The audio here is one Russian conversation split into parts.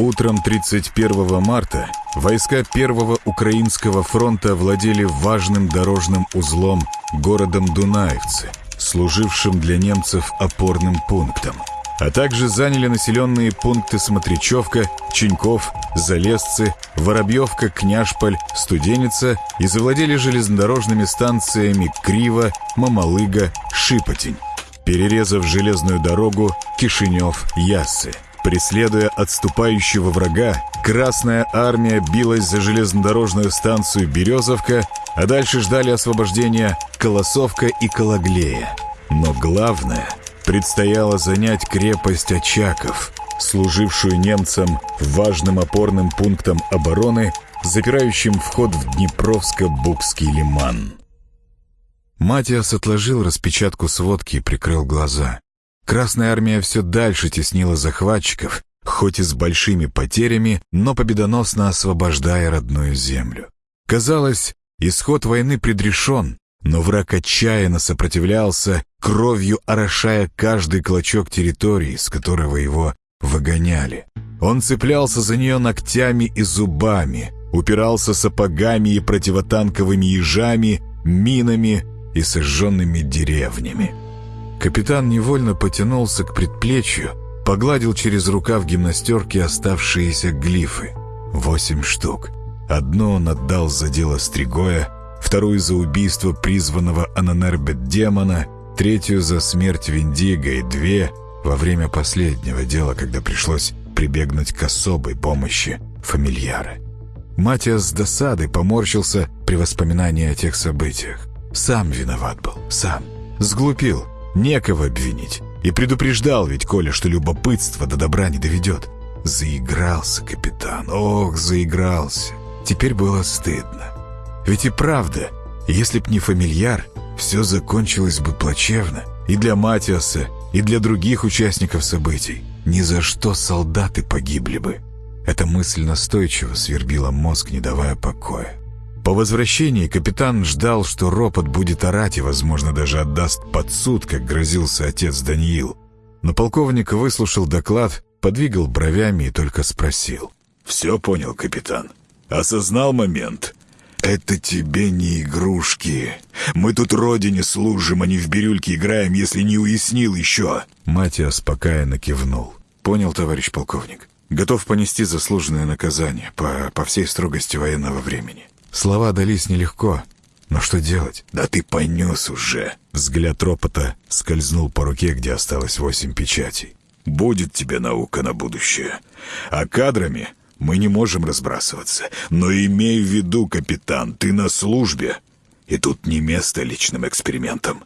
Утром 31 марта войска Первого Украинского фронта владели важным дорожным узлом городом Дунаевцы, служившим для немцев опорным пунктом, а также заняли населенные пункты Смотричевка, Ченьков, Залесцы, Воробьевка, Княжполь, Студеница и завладели железнодорожными станциями Криво, Мамалыга, Шипотень, перерезав железную дорогу Кишинев-Яссы. Преследуя отступающего врага, Красная Армия билась за железнодорожную станцию Березовка, а дальше ждали освобождения Колосовка и Кологлея. Но главное, предстояло занять крепость Очаков, служившую немцам важным опорным пунктом обороны, запирающим вход в Днепровско-Букский лиман. Матиас отложил распечатку сводки и прикрыл глаза. Красная армия все дальше теснила захватчиков, хоть и с большими потерями, но победоносно освобождая родную землю. Казалось, исход войны предрешен, но враг отчаянно сопротивлялся, кровью орошая каждый клочок территории, с которого его выгоняли. Он цеплялся за нее ногтями и зубами, упирался сапогами и противотанковыми ежами, минами и сожженными деревнями. Капитан невольно потянулся к предплечью, погладил через рукав гимнастерки оставшиеся глифы. Восемь штук. Одну он отдал за дело Стригоя, вторую за убийство призванного Ананербет демона, третью за смерть Виндиго и две во время последнего дела, когда пришлось прибегнуть к особой помощи фамильяра. Матиас с досадой поморщился при воспоминании о тех событиях. Сам виноват был, сам. Сглупил, Некого обвинить. И предупреждал ведь Коля, что любопытство до добра не доведет. Заигрался капитан, ох, заигрался. Теперь было стыдно. Ведь и правда, если б не фамильяр, все закончилось бы плачевно. И для Матиаса, и для других участников событий. Ни за что солдаты погибли бы. Эта мысль настойчиво свербила мозг, не давая покоя. По возвращении капитан ждал, что ропот будет орать и, возможно, даже отдаст под суд, как грозился отец Даниил. Но полковник выслушал доклад, подвигал бровями и только спросил. «Все понял, капитан? Осознал момент?» «Это тебе не игрушки. Мы тут родине служим, а не в бирюльке играем, если не уяснил еще». Матиас спокойно кивнул. «Понял, товарищ полковник. Готов понести заслуженное наказание по, по всей строгости военного времени». Слова дались нелегко. Но что делать? «Да ты понес уже!» Взгляд ропота скользнул по руке, где осталось восемь печатей. «Будет тебе наука на будущее. А кадрами мы не можем разбрасываться. Но имей в виду, капитан, ты на службе, и тут не место личным экспериментам.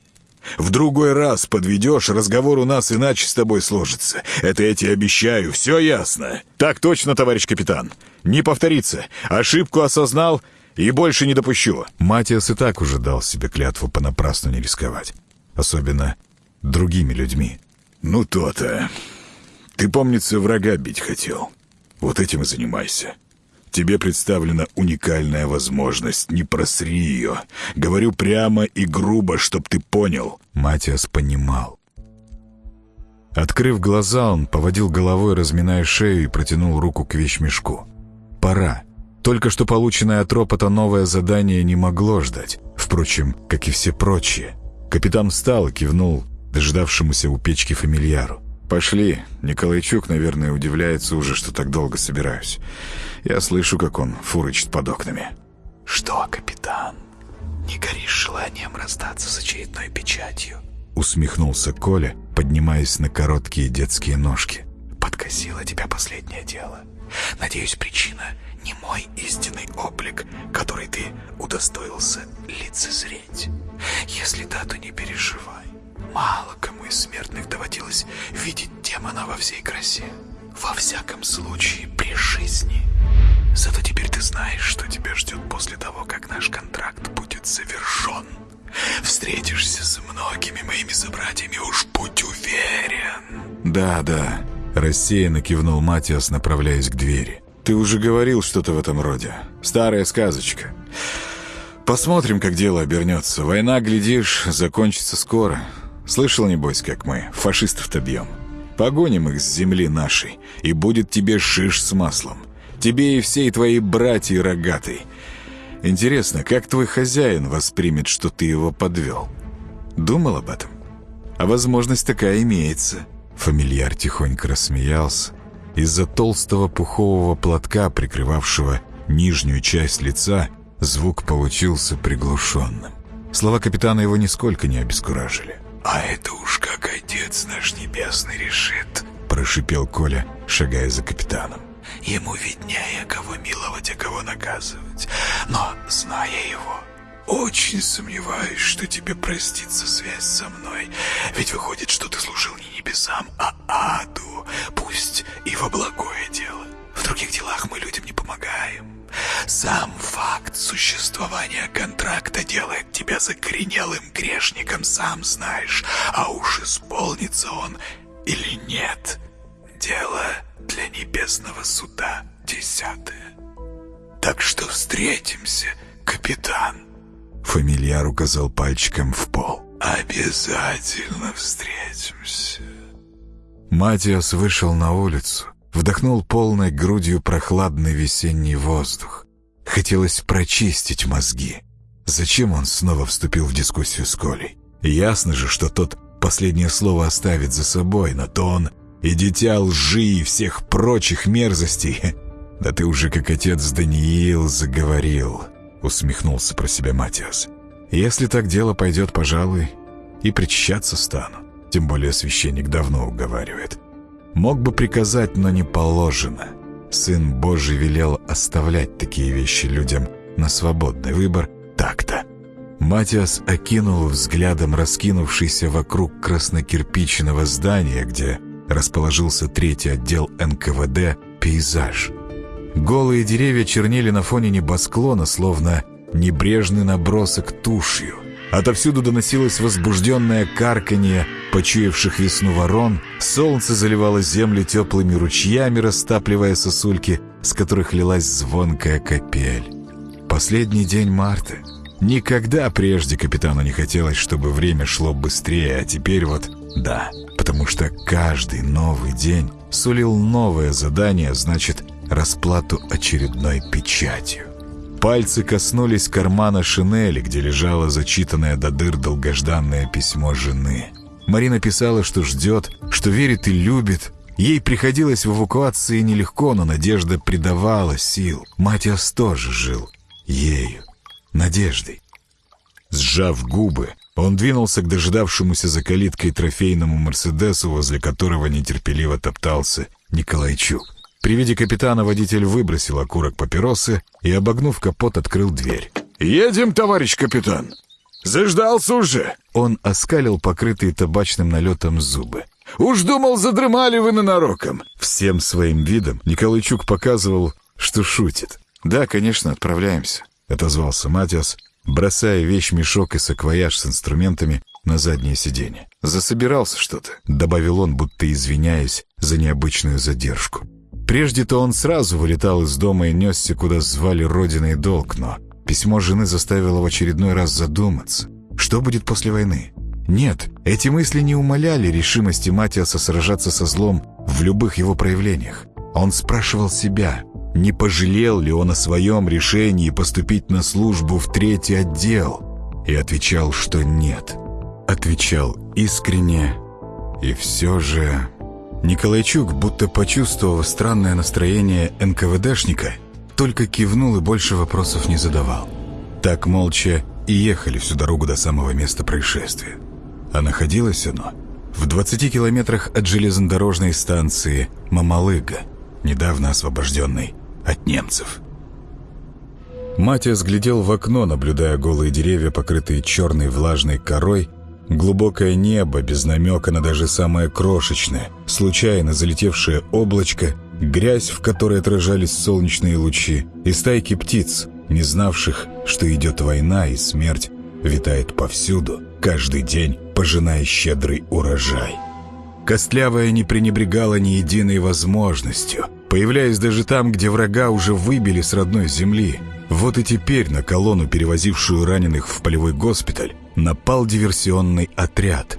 В другой раз подведешь, разговор у нас иначе с тобой сложится. Это я тебе обещаю, все ясно?» «Так точно, товарищ капитан. Не повторится. Ошибку осознал и больше не допущу. Матиас и так уже дал себе клятву понапрасну не рисковать. Особенно другими людьми. Ну, то-то. Ты, помнится, врага бить хотел. Вот этим и занимайся. Тебе представлена уникальная возможность. Не просри ее. Говорю прямо и грубо, чтоб ты понял. Матиас понимал. Открыв глаза, он поводил головой, разминая шею, и протянул руку к вещмешку. «Пора». Только что полученное от ропота новое задание не могло ждать. Впрочем, как и все прочие. Капитан встал и кивнул дождавшемуся у печки фамильяру. «Пошли. Николайчук, наверное, удивляется уже, что так долго собираюсь. Я слышу, как он фурычит под окнами». «Что, капитан, не горишь желанием расстаться с очередной печатью?» Усмехнулся Коля, поднимаясь на короткие детские ножки. «Подкосило тебя последнее дело. Надеюсь, причина не мой истинный облик, который ты удостоился лицезреть. Если да, то не переживай. Мало кому из смертных доводилось видеть демона во всей красе. Во всяком случае, при жизни. Зато теперь ты знаешь, что тебя ждет после того, как наш контракт будет завершен. Встретишься с многими моими собратьями, уж будь уверен. Да, да, рассеянно кивнул Матиас, направляясь к двери. Ты уже говорил что-то в этом роде. Старая сказочка. Посмотрим, как дело обернется. Война, глядишь, закончится скоро. Слышал, небось, как мы фашистов-то бьем? Погоним их с земли нашей, и будет тебе шиш с маслом. Тебе и всей твоей братьи рогатой. Интересно, как твой хозяин воспримет, что ты его подвел? Думал об этом? А возможность такая имеется. Фамильяр тихонько рассмеялся. Из-за толстого пухового платка, прикрывавшего нижнюю часть лица, звук получился приглушенным. Слова капитана его нисколько не обескуражили. «А это уж как Отец наш Небесный решит», — прошипел Коля, шагая за капитаном. «Ему виднее, кого миловать, а кого наказывать. Но, зная его, очень сомневаюсь, что тебе простится связь со мной. Ведь выходит, что ты служил не небесам, а аду, пусть и во благое дело. В других делах мы людям не помогаем. Сам факт существования контракта делает тебя закоренелым грешником, сам знаешь. А уж исполнится он или нет. Дело для небесного суда десятое. Так что встретимся, капитан. Фамильяр указал пальчиком в пол. «Обязательно встретимся». Матиас вышел на улицу, вдохнул полной грудью прохладный весенний воздух. Хотелось прочистить мозги. Зачем он снова вступил в дискуссию с Колей? Ясно же, что тот последнее слово оставит за собой, но то он и дитя лжи и всех прочих мерзостей. Да ты уже как отец Даниил заговорил усмехнулся про себя Матиас. «Если так дело пойдет, пожалуй, и причащаться стану. Тем более священник давно уговаривает. Мог бы приказать, но не положено. Сын Божий велел оставлять такие вещи людям на свободный выбор так-то». Матиас окинул взглядом раскинувшийся вокруг краснокирпичного здания, где расположился третий отдел НКВД, пейзаж – Голые деревья чернели на фоне небосклона, словно небрежный набросок тушью. Отовсюду доносилось возбужденное карканье почуявших весну ворон, солнце заливало землю теплыми ручьями, растапливая сосульки, с которых лилась звонкая капель. Последний день марта. Никогда прежде капитану не хотелось, чтобы время шло быстрее, а теперь вот да, потому что каждый новый день сулил новое задание, значит, расплату очередной печатью. Пальцы коснулись кармана шинели, где лежало зачитанное до дыр долгожданное письмо жены. Марина писала, что ждет, что верит и любит. Ей приходилось в эвакуации нелегко, но надежда придавала сил. Матиас тоже жил ею, надеждой. Сжав губы, он двинулся к дожидавшемуся за калиткой трофейному «Мерседесу», возле которого нетерпеливо топтался Николайчук. При виде капитана водитель выбросил окурок папиросы и, обогнув капот, открыл дверь. «Едем, товарищ капитан! Заждался уже!» Он оскалил покрытые табачным налетом зубы. «Уж думал, задрымали вы ненароком!» Всем своим видом Николайчук показывал, что шутит. «Да, конечно, отправляемся», — отозвался Матиас, бросая вещь-мешок и саквояж с инструментами на заднее сиденье. «Засобирался что-то», — добавил он, будто извиняясь за необычную задержку. Прежде-то он сразу вылетал из дома и несся, куда звали Родина и долг, но письмо жены заставило в очередной раз задуматься. Что будет после войны? Нет, эти мысли не умаляли решимости Матиаса сражаться со злом в любых его проявлениях. Он спрашивал себя, не пожалел ли он о своем решении поступить на службу в третий отдел, и отвечал, что нет. Отвечал искренне, и все же... Николайчук, будто почувствовав странное настроение НКВДшника, только кивнул и больше вопросов не задавал. Так молча и ехали всю дорогу до самого места происшествия. А находилось оно в 20 километрах от железнодорожной станции Мамалыга, недавно освобожденной от немцев. Матиас глядел в окно, наблюдая голые деревья, покрытые черной влажной корой, Глубокое небо, без намека на даже самое крошечное, случайно залетевшее облачко, грязь, в которой отражались солнечные лучи, и стайки птиц, не знавших, что идет война и смерть витает повсюду, каждый день пожиная щедрый урожай. Костлявая не пренебрегала ни единой возможностью, появляясь даже там, где врага уже выбили с родной земли. Вот и теперь на колонну, перевозившую раненых в полевой госпиталь, напал диверсионный отряд.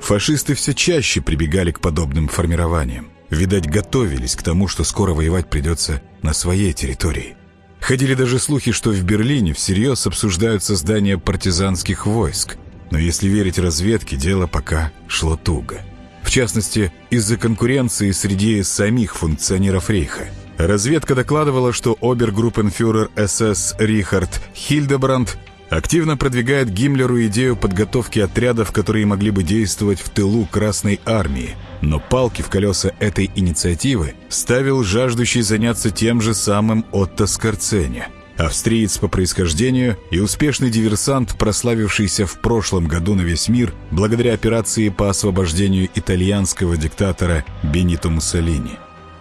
Фашисты все чаще прибегали к подобным формированиям. Видать, готовились к тому, что скоро воевать придется на своей территории. Ходили даже слухи, что в Берлине всерьез обсуждают создание партизанских войск. Но если верить разведке, дело пока шло туго. В частности, из-за конкуренции среди самих функционеров Рейха. Разведка докладывала, что обергруппенфюрер СС Рихард Хильдебранд активно продвигает Гиммлеру идею подготовки отрядов, которые могли бы действовать в тылу Красной Армии. Но палки в колеса этой инициативы ставил жаждущий заняться тем же самым Отто Скорцене. Австриец по происхождению и успешный диверсант, прославившийся в прошлом году на весь мир благодаря операции по освобождению итальянского диктатора Бенито Муссолини.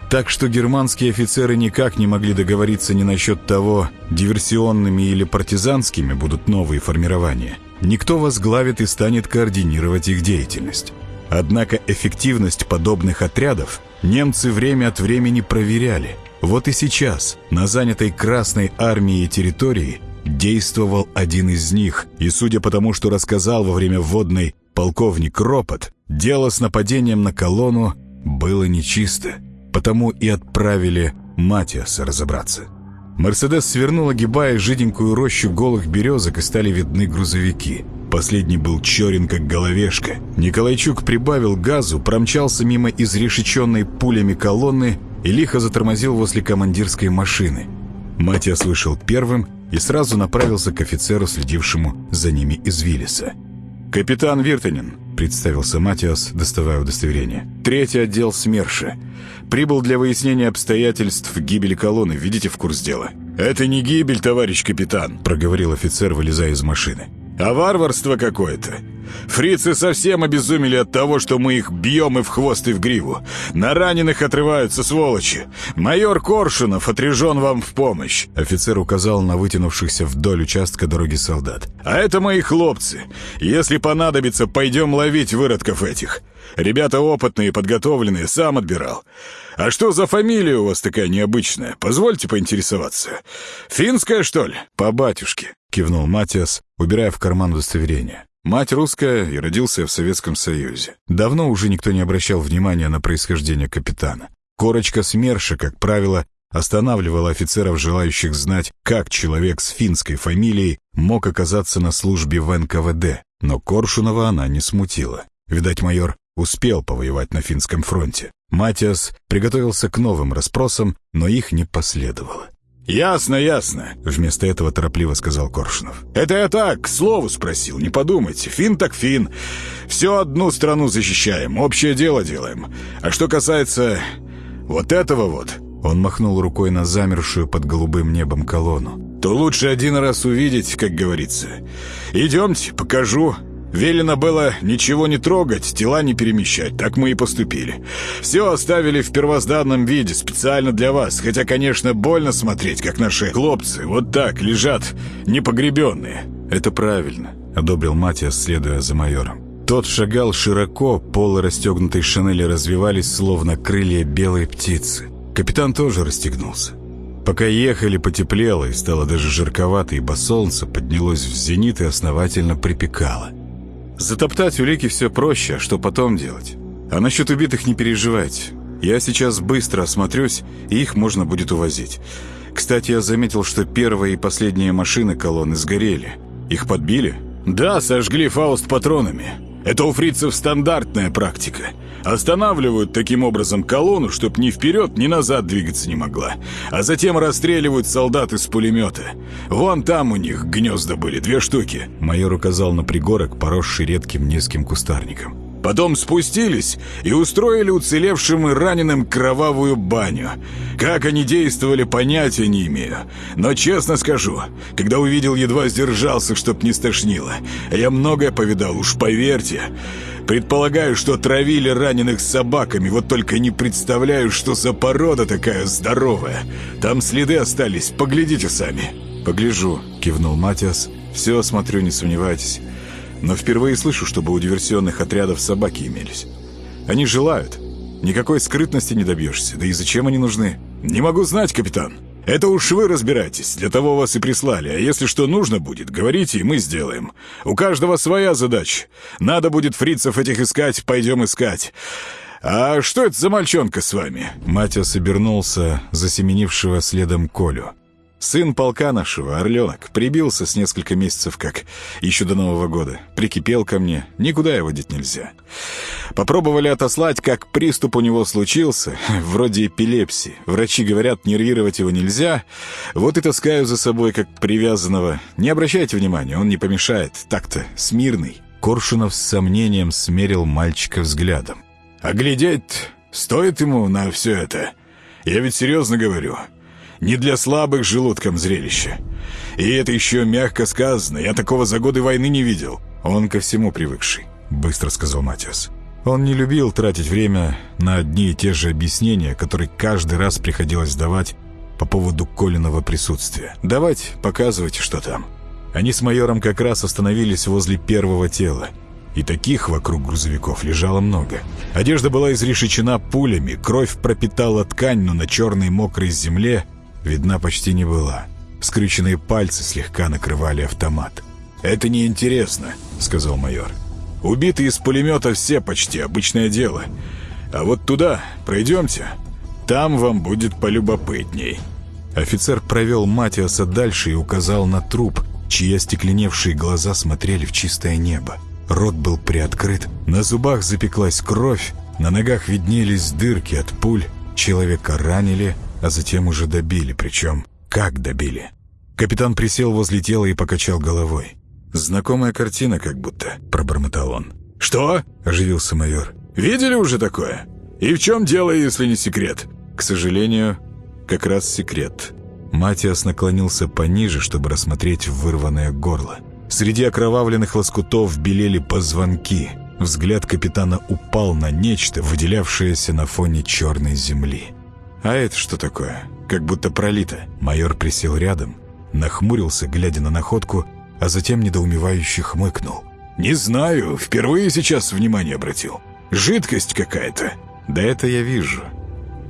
Так что германские офицеры никак не могли договориться ни насчет того, диверсионными или партизанскими будут новые формирования. Никто возглавит и станет координировать их деятельность. Однако эффективность подобных отрядов немцы время от времени проверяли. Вот и сейчас на занятой Красной армией территории действовал один из них, и судя по тому, что рассказал во время вводной полковник Ропот, дело с нападением на колонну было нечисто потому и отправили Матиаса разобраться. Мерседес свернул, огибая жиденькую рощу голых березок, и стали видны грузовики. Последний был черен, как головешка. Николайчук прибавил газу, промчался мимо изрешеченной пулями колонны и лихо затормозил возле командирской машины. Матиас вышел первым и сразу направился к офицеру, следившему за ними из Виллиса. «Капитан Виртанин», — представился Матиас, доставая удостоверение. «Третий отдел СМЕРШа. Прибыл для выяснения обстоятельств гибели колонны. Видите в курс дела?» «Это не гибель, товарищ капитан», — проговорил офицер, вылезая из машины. «А варварство какое-то. Фрицы совсем обезумели от того, что мы их бьем и в хвост, и в гриву. На раненых отрываются сволочи. Майор Коршунов отряжен вам в помощь». Офицер указал на вытянувшихся вдоль участка дороги солдат. «А это мои хлопцы. Если понадобится, пойдем ловить выродков этих. Ребята опытные, подготовленные, сам отбирал. А что за фамилия у вас такая необычная? Позвольте поинтересоваться. Финская, что ли? По батюшке, кивнул Матиас, убирая в карман удостоверение. Мать русская и родился в Советском Союзе. Давно уже никто не обращал внимания на происхождение капитана. Корочка СМЕРШа, как правило, останавливала офицеров, желающих знать, как человек с финской фамилией мог оказаться на службе в НКВД. Но Коршунова она не смутила. Видать, майор успел повоевать на финском фронте. Матиас приготовился к новым расспросам, но их не последовало. «Ясно, ясно», — вместо этого торопливо сказал Коршунов. «Это я так, к слову спросил, не подумайте. Фин так фин. Все одну страну защищаем, общее дело делаем. А что касается вот этого вот...» Он махнул рукой на замершую под голубым небом колонну. «То лучше один раз увидеть, как говорится. Идемте, покажу. Велено было ничего не трогать, тела не перемещать. Так мы и поступили. Все оставили в первозданном виде, специально для вас. Хотя, конечно, больно смотреть, как наши хлопцы вот так лежат, непогребенные. Это правильно, одобрил Матиас, следуя за майором. Тот шагал широко, полы расстегнутой шинели развивались, словно крылья белой птицы. Капитан тоже расстегнулся. Пока ехали, потеплело и стало даже жарковато, ибо солнце поднялось в зенит и основательно припекало. Затоптать улики все проще, а что потом делать? А насчет убитых не переживайте. Я сейчас быстро осмотрюсь, и их можно будет увозить. Кстати, я заметил, что первая и последняя машины колонны сгорели. Их подбили? Да, сожгли Фауст патронами. Это у фрицев стандартная практика. Останавливают таким образом колонну, чтоб ни вперед, ни назад двигаться не могла. А затем расстреливают солдат из пулемета. Вон там у них гнезда были, две штуки. Майор указал на пригорок, поросший редким низким кустарником. Потом спустились и устроили уцелевшим и раненым кровавую баню. Как они действовали, понятия не имею. Но честно скажу, когда увидел, едва сдержался, чтоб не стошнило. Я многое повидал, уж поверьте. Предполагаю, что травили раненых собаками, вот только не представляю, что за порода такая здоровая. Там следы остались, поглядите сами». «Погляжу», — кивнул Матиас. «Все осмотрю, не сомневайтесь. Но впервые слышу, чтобы у диверсионных отрядов собаки имелись. Они желают. Никакой скрытности не добьешься. Да и зачем они нужны? Не могу знать, капитан. Это уж вы разбирайтесь, для того вас и прислали. А если что нужно будет, говорите, и мы сделаем. У каждого своя задача. Надо будет фрицев этих искать, пойдем искать. А что это за мальчонка с вами?» Матиас обернулся, засеменившего следом Колю. Сын полка нашего, Орленок, прибился с несколько месяцев как, еще до Нового года. Прикипел ко мне, никуда его деть нельзя. Попробовали отослать, как приступ у него случился, вроде эпилепсии. Врачи говорят, нервировать его нельзя. Вот и таскаю за собой, как привязанного. Не обращайте внимания, он не помешает. Так-то, смирный. Коршунов с сомнением смерил мальчика взглядом. «А глядеть стоит ему на все это? Я ведь серьезно говорю». Не для слабых желудком зрелище. И это еще мягко сказано. Я такого за годы войны не видел. Он ко всему привыкший, быстро сказал Матиас. Он не любил тратить время на одни и те же объяснения, которые каждый раз приходилось давать по поводу Колиного присутствия. «Давайте, показывайте, что там». Они с майором как раз остановились возле первого тела. И таких вокруг грузовиков лежало много. Одежда была изрешечена пулями, кровь пропитала ткань, но на черной мокрой земле видна почти не была. Скрюченные пальцы слегка накрывали автомат. «Это неинтересно», — сказал майор. «Убитые из пулемета все почти, обычное дело. А вот туда пройдемте. Там вам будет полюбопытней». Офицер провел Матиаса дальше и указал на труп, чьи остекленевшие глаза смотрели в чистое небо. Рот был приоткрыт, на зубах запеклась кровь, на ногах виднелись дырки от пуль, человека ранили, а затем уже добили, причем как добили. Капитан присел возле тела и покачал головой. «Знакомая картина как будто», — пробормотал он. «Что?» — оживился майор. «Видели уже такое? И в чем дело, если не секрет?» «К сожалению, как раз секрет». Матиас наклонился пониже, чтобы рассмотреть вырванное горло. Среди окровавленных лоскутов белели позвонки. Взгляд капитана упал на нечто, выделявшееся на фоне черной земли. «А это что такое? Как будто пролито». Майор присел рядом, нахмурился, глядя на находку, а затем недоумевающе хмыкнул. «Не знаю, впервые сейчас внимание обратил. Жидкость какая-то». «Да это я вижу».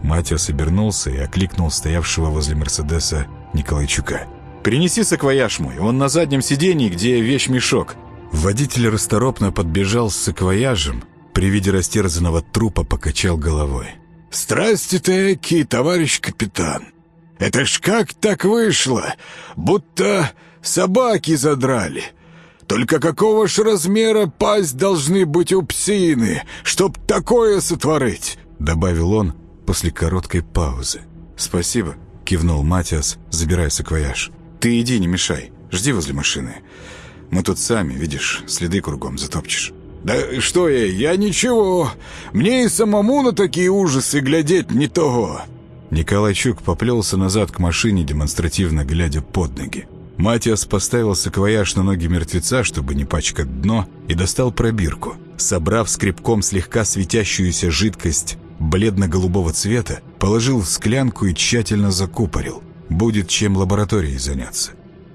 Матиас обернулся и окликнул стоявшего возле Мерседеса Николайчука. «Принеси саквояж мой, он на заднем сидении, где вещмешок». Водитель расторопно подбежал с саквояжем, при виде растерзанного трупа покачал головой. «Страсти-то эки, товарищ капитан! Это ж как так вышло? Будто собаки задрали!» Только какого ж размера пасть должны быть у псины, чтоб такое сотворить?» Добавил он после короткой паузы. «Спасибо», — кивнул Матиас, забирая саквояж. «Ты иди, не мешай. Жди возле машины. Мы тут сами, видишь, следы кругом затопчешь». «Да что я, я ничего. Мне и самому на такие ужасы глядеть не того». Николайчук поплелся назад к машине, демонстративно глядя под ноги. Матиас поставил саквояж на ноги мертвеца, чтобы не пачкать дно, и достал пробирку. Собрав скребком слегка светящуюся жидкость бледно-голубого цвета, положил в склянку и тщательно закупорил. Будет чем лабораторией заняться.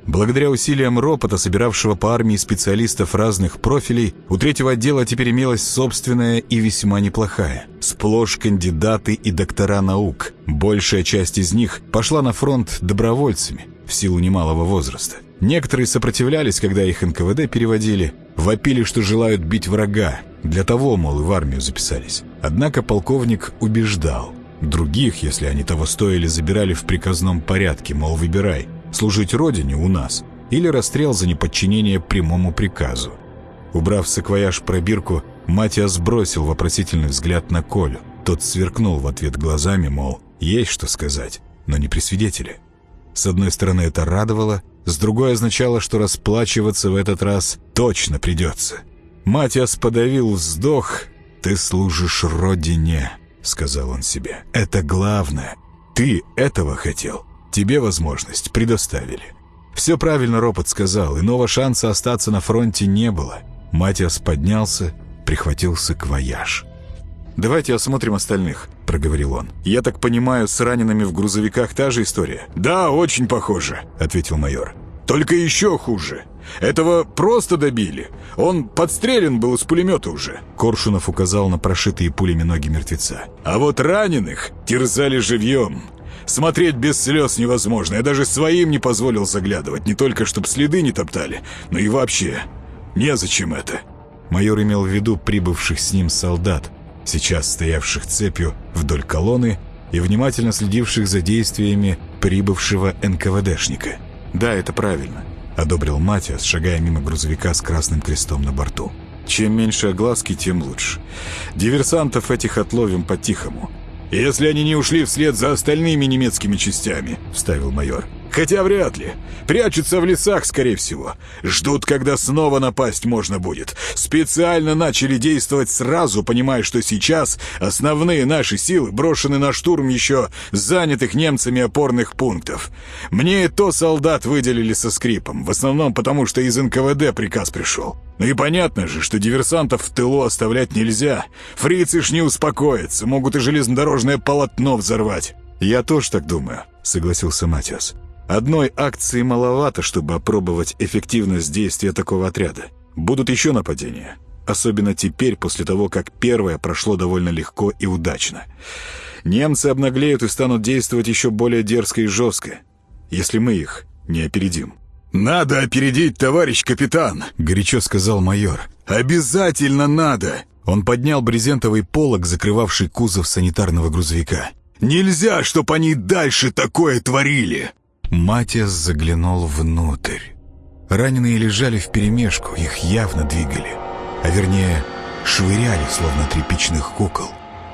Благодаря усилиям ропота, собиравшего по армии специалистов разных профилей, у третьего отдела теперь имелась собственная и весьма неплохая. Сплошь кандидаты и доктора наук. Большая часть из них пошла на фронт добровольцами в силу немалого возраста. Некоторые сопротивлялись, когда их НКВД переводили, вопили, что желают бить врага. Для того, мол, и в армию записались. Однако полковник убеждал. Других, если они того стоили, забирали в приказном порядке, мол, выбирай – служить родине у нас или расстрел за неподчинение прямому приказу. Убрав саквояж пробирку, Матиас сбросил вопросительный взгляд на Колю. Тот сверкнул в ответ глазами, мол, есть что сказать, но не при свидетеле. С одной стороны, это радовало, с другой означало, что расплачиваться в этот раз точно придется. Матиас подавил вздох. «Ты служишь родине», — сказал он себе. «Это главное. Ты этого хотел. Тебе возможность предоставили. Все правильно Ропот сказал, иного шанса остаться на фронте не было. Матиас поднялся, прихватил саквояж. «Давайте осмотрим остальных», — проговорил он. «Я так понимаю, с ранеными в грузовиках та же история?» «Да, очень похоже», — ответил майор. «Только еще хуже. Этого просто добили. Он подстрелен был из пулемета уже». Коршунов указал на прошитые пулями ноги мертвеца. «А вот раненых терзали живьем. Смотреть без слез невозможно. Я даже своим не позволил заглядывать. Не только, чтобы следы не топтали, но и вообще. Незачем это. Майор имел в виду прибывших с ним солдат, сейчас стоявших цепью вдоль колонны и внимательно следивших за действиями прибывшего НКВДшника. «Да, это правильно», — одобрил Матиас, шагая мимо грузовика с красным крестом на борту. «Чем меньше огласки, тем лучше. Диверсантов этих отловим по-тихому. «Если они не ушли вслед за остальными немецкими частями», — вставил майор. «Хотя вряд ли. Прячутся в лесах, скорее всего. Ждут, когда снова напасть можно будет. Специально начали действовать сразу, понимая, что сейчас основные наши силы брошены на штурм еще занятых немцами опорных пунктов. Мне и то солдат выделили со скрипом, в основном потому, что из НКВД приказ пришел. Ну и понятно же, что диверсантов в тылу оставлять нельзя. Фрицы ж не успокоятся, могут и железнодорожное полотно взорвать. «Я тоже так думаю», — согласился Матиас. «Одной акции маловато, чтобы опробовать эффективность действия такого отряда. Будут еще нападения. Особенно теперь, после того, как первое прошло довольно легко и удачно. Немцы обнаглеют и станут действовать еще более дерзко и жестко, если мы их не опередим». «Надо опередить, товарищ капитан!» — горячо сказал майор. «Обязательно надо!» Он поднял брезентовый полог, закрывавший кузов санитарного грузовика. «Нельзя, чтоб они дальше такое творили!» Матиас заглянул внутрь. Раненые лежали вперемешку, их явно двигали. А вернее, швыряли, словно тряпичных кукол.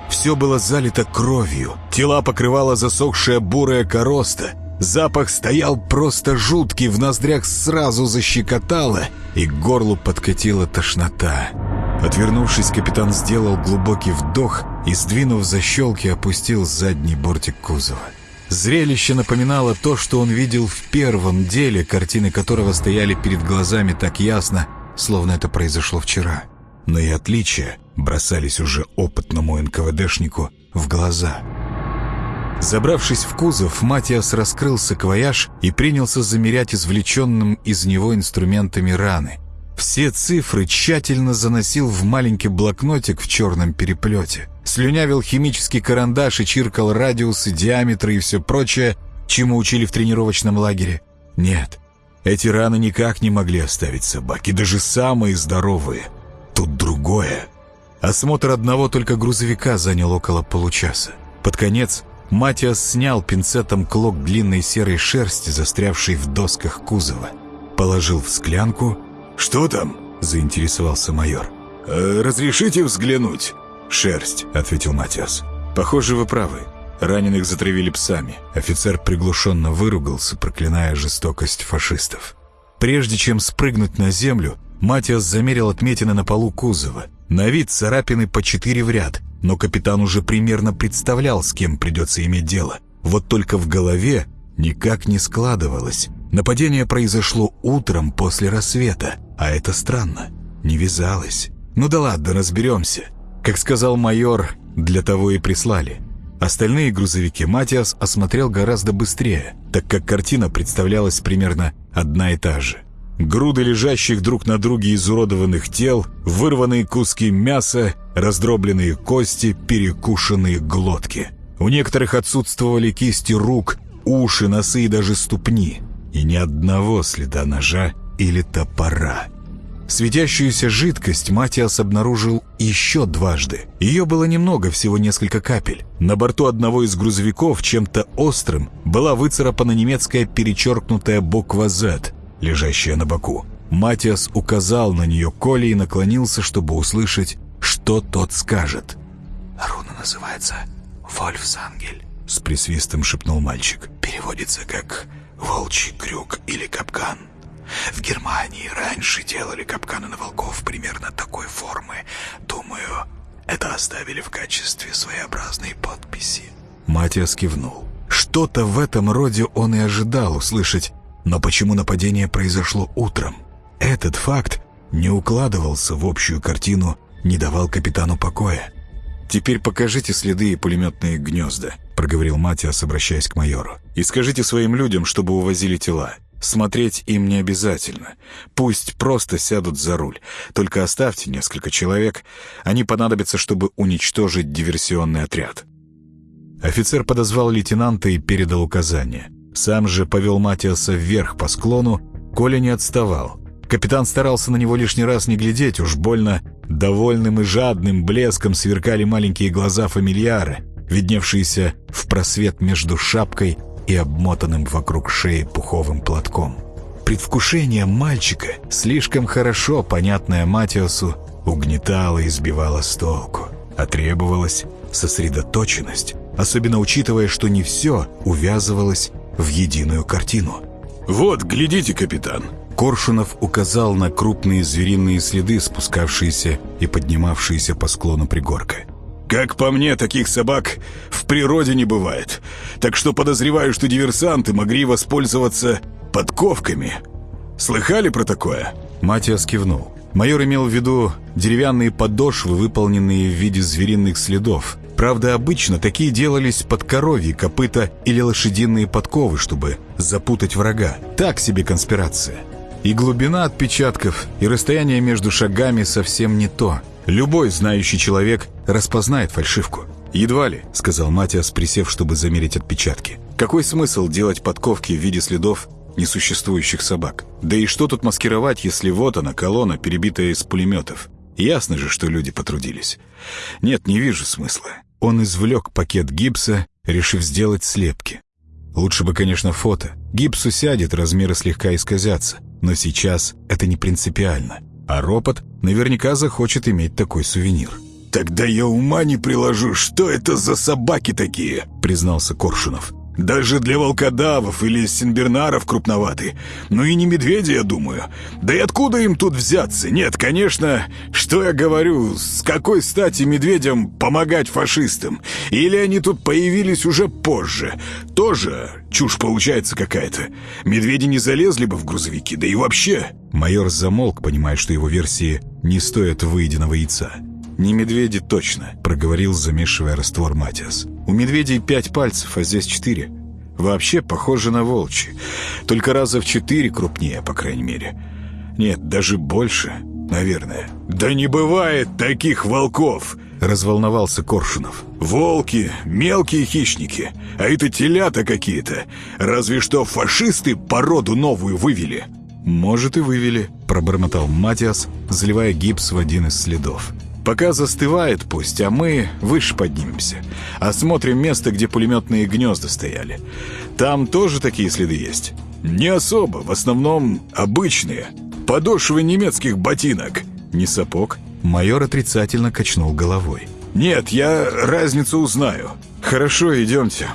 Все было залито кровью, тела покрывала засохшая бурая короста — Запах стоял просто жуткий, в ноздрях сразу защекотало, и к горлу подкатила тошнота. Отвернувшись, капитан сделал глубокий вдох и, сдвинув защелки, опустил задний бортик кузова. Зрелище напоминало то, что он видел в первом деле, картины которого стояли перед глазами так ясно, словно это произошло вчера. Но и отличия бросались уже опытному НКВДшнику в глаза — Забравшись в кузов, Матиас раскрыл саквояж и принялся замерять извлеченным из него инструментами раны. Все цифры тщательно заносил в маленький блокнотик в черном переплете. Слюнявил химический карандаш и чиркал радиусы, диаметры и все прочее, чему учили в тренировочном лагере. Нет, эти раны никак не могли оставить собаки, даже самые здоровые. Тут другое. Осмотр одного только грузовика занял около получаса. Под конец Матиас снял пинцетом клок длинной серой шерсти, застрявшей в досках кузова. Положил в склянку. «Что там?» — заинтересовался майор. «Э, «Разрешите взглянуть?» «Шерсть», — ответил Матиас. «Похоже, вы правы. Раненых затравили псами». Офицер приглушенно выругался, проклиная жестокость фашистов. Прежде чем спрыгнуть на землю, Матиас замерил отметины на полу кузова. На вид царапины по четыре в ряд — но капитан уже примерно представлял, с кем придется иметь дело. Вот только в голове никак не складывалось. Нападение произошло утром после рассвета, а это странно, не вязалось. Ну да ладно, разберемся. Как сказал майор, для того и прислали. Остальные грузовики Матиас осмотрел гораздо быстрее, так как картина представлялась примерно одна и та же. Груды лежащих друг на друге изуродованных тел, вырванные куски мяса, раздробленные кости, перекушенные глотки. У некоторых отсутствовали кисти рук, уши, носы и даже ступни. И ни одного следа ножа или топора. Светящуюся жидкость Матиас обнаружил еще дважды. Ее было немного, всего несколько капель. На борту одного из грузовиков чем-то острым была выцарапана немецкая перечеркнутая буква «Z», лежащая на боку. Матиас указал на нее Коле и наклонился, чтобы услышать, что тот скажет. «Руна называется Вольфсангель», — с присвистом шепнул мальчик. «Переводится как «волчий крюк» или «капкан». В Германии раньше делали капканы на волков примерно такой формы. Думаю, это оставили в качестве своеобразной подписи». Матиас кивнул. Что-то в этом роде он и ожидал услышать но почему нападение произошло утром? Этот факт не укладывался в общую картину, не давал капитану покоя. «Теперь покажите следы и пулеметные гнезда», — проговорил Матиас, обращаясь к майору. «И скажите своим людям, чтобы увозили тела. Смотреть им не обязательно. Пусть просто сядут за руль. Только оставьте несколько человек. Они понадобятся, чтобы уничтожить диверсионный отряд». Офицер подозвал лейтенанта и передал указание. Сам же повел Матиаса вверх по склону, Коля не отставал. Капитан старался на него лишний раз не глядеть, уж больно довольным и жадным блеском сверкали маленькие глаза фамильяра, видневшиеся в просвет между шапкой и обмотанным вокруг шеи пуховым платком. Предвкушение мальчика, слишком хорошо понятное Матиосу, угнетало и сбивало с толку, а требовалась сосредоточенность, особенно учитывая, что не все увязывалось в единую картину. «Вот, глядите, капитан!» Коршунов указал на крупные звериные следы, спускавшиеся и поднимавшиеся по склону пригорка. «Как по мне, таких собак в природе не бывает. Так что подозреваю, что диверсанты могли воспользоваться подковками. Слыхали про такое?» Матиас кивнул. Майор имел в виду деревянные подошвы, выполненные в виде звериных следов. Правда, обычно такие делались под коровьи, копыта или лошадиные подковы, чтобы запутать врага. Так себе конспирация. И глубина отпечатков, и расстояние между шагами совсем не то. Любой знающий человек распознает фальшивку. «Едва ли», — сказал Матиас, присев, чтобы замерить отпечатки. «Какой смысл делать подковки в виде следов несуществующих собак? Да и что тут маскировать, если вот она, колонна, перебитая из пулеметов? Ясно же, что люди потрудились. Нет, не вижу смысла». Он извлек пакет гипса, решив сделать слепки. Лучше бы, конечно, фото. Гипс усядет, размеры слегка исказятся. Но сейчас это не принципиально. А ропот наверняка захочет иметь такой сувенир. «Тогда я ума не приложу, что это за собаки такие?» признался Коршунов. Даже для волкодавов или синбернаров крупноваты. Ну и не медведи, я думаю. Да и откуда им тут взяться? Нет, конечно, что я говорю, с какой стати медведям помогать фашистам? Или они тут появились уже позже? Тоже чушь получается какая-то. Медведи не залезли бы в грузовики, да и вообще. Майор замолк, понимая, что его версии не стоят выеденного яйца. «Не медведи точно», — проговорил, замешивая раствор Матиас. «У медведей пять пальцев, а здесь четыре. Вообще похоже на волчьи. Только раза в четыре крупнее, по крайней мере. Нет, даже больше, наверное». «Да не бывает таких волков!» — разволновался Коршунов. «Волки — мелкие хищники, а это телята какие-то. Разве что фашисты породу новую вывели». «Может, и вывели», — пробормотал Матиас, заливая гипс в один из следов. Пока застывает пусть, а мы выше поднимемся. Осмотрим место, где пулеметные гнезда стояли. Там тоже такие следы есть? Не особо, в основном обычные. Подошвы немецких ботинок. Не сапог? Майор отрицательно качнул головой. Нет, я разницу узнаю. Хорошо, идемте.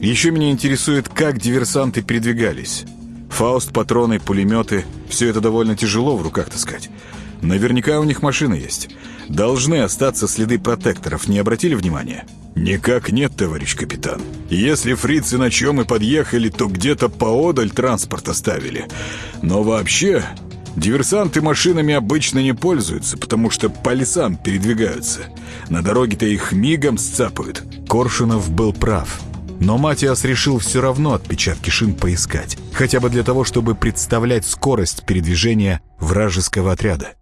Еще меня интересует, как диверсанты передвигались. Фауст, патроны, пулеметы. Все это довольно тяжело в руках таскать. Наверняка у них машина есть. Должны остаться следы протекторов, не обратили внимания? Никак нет, товарищ капитан. Если фрицы на чем и подъехали, то где-то поодаль транспорт оставили. Но вообще, диверсанты машинами обычно не пользуются, потому что по лесам передвигаются. На дороге-то их мигом сцапают. Коршунов был прав. Но Матиас решил все равно отпечатки шин поискать. Хотя бы для того, чтобы представлять скорость передвижения вражеского отряда.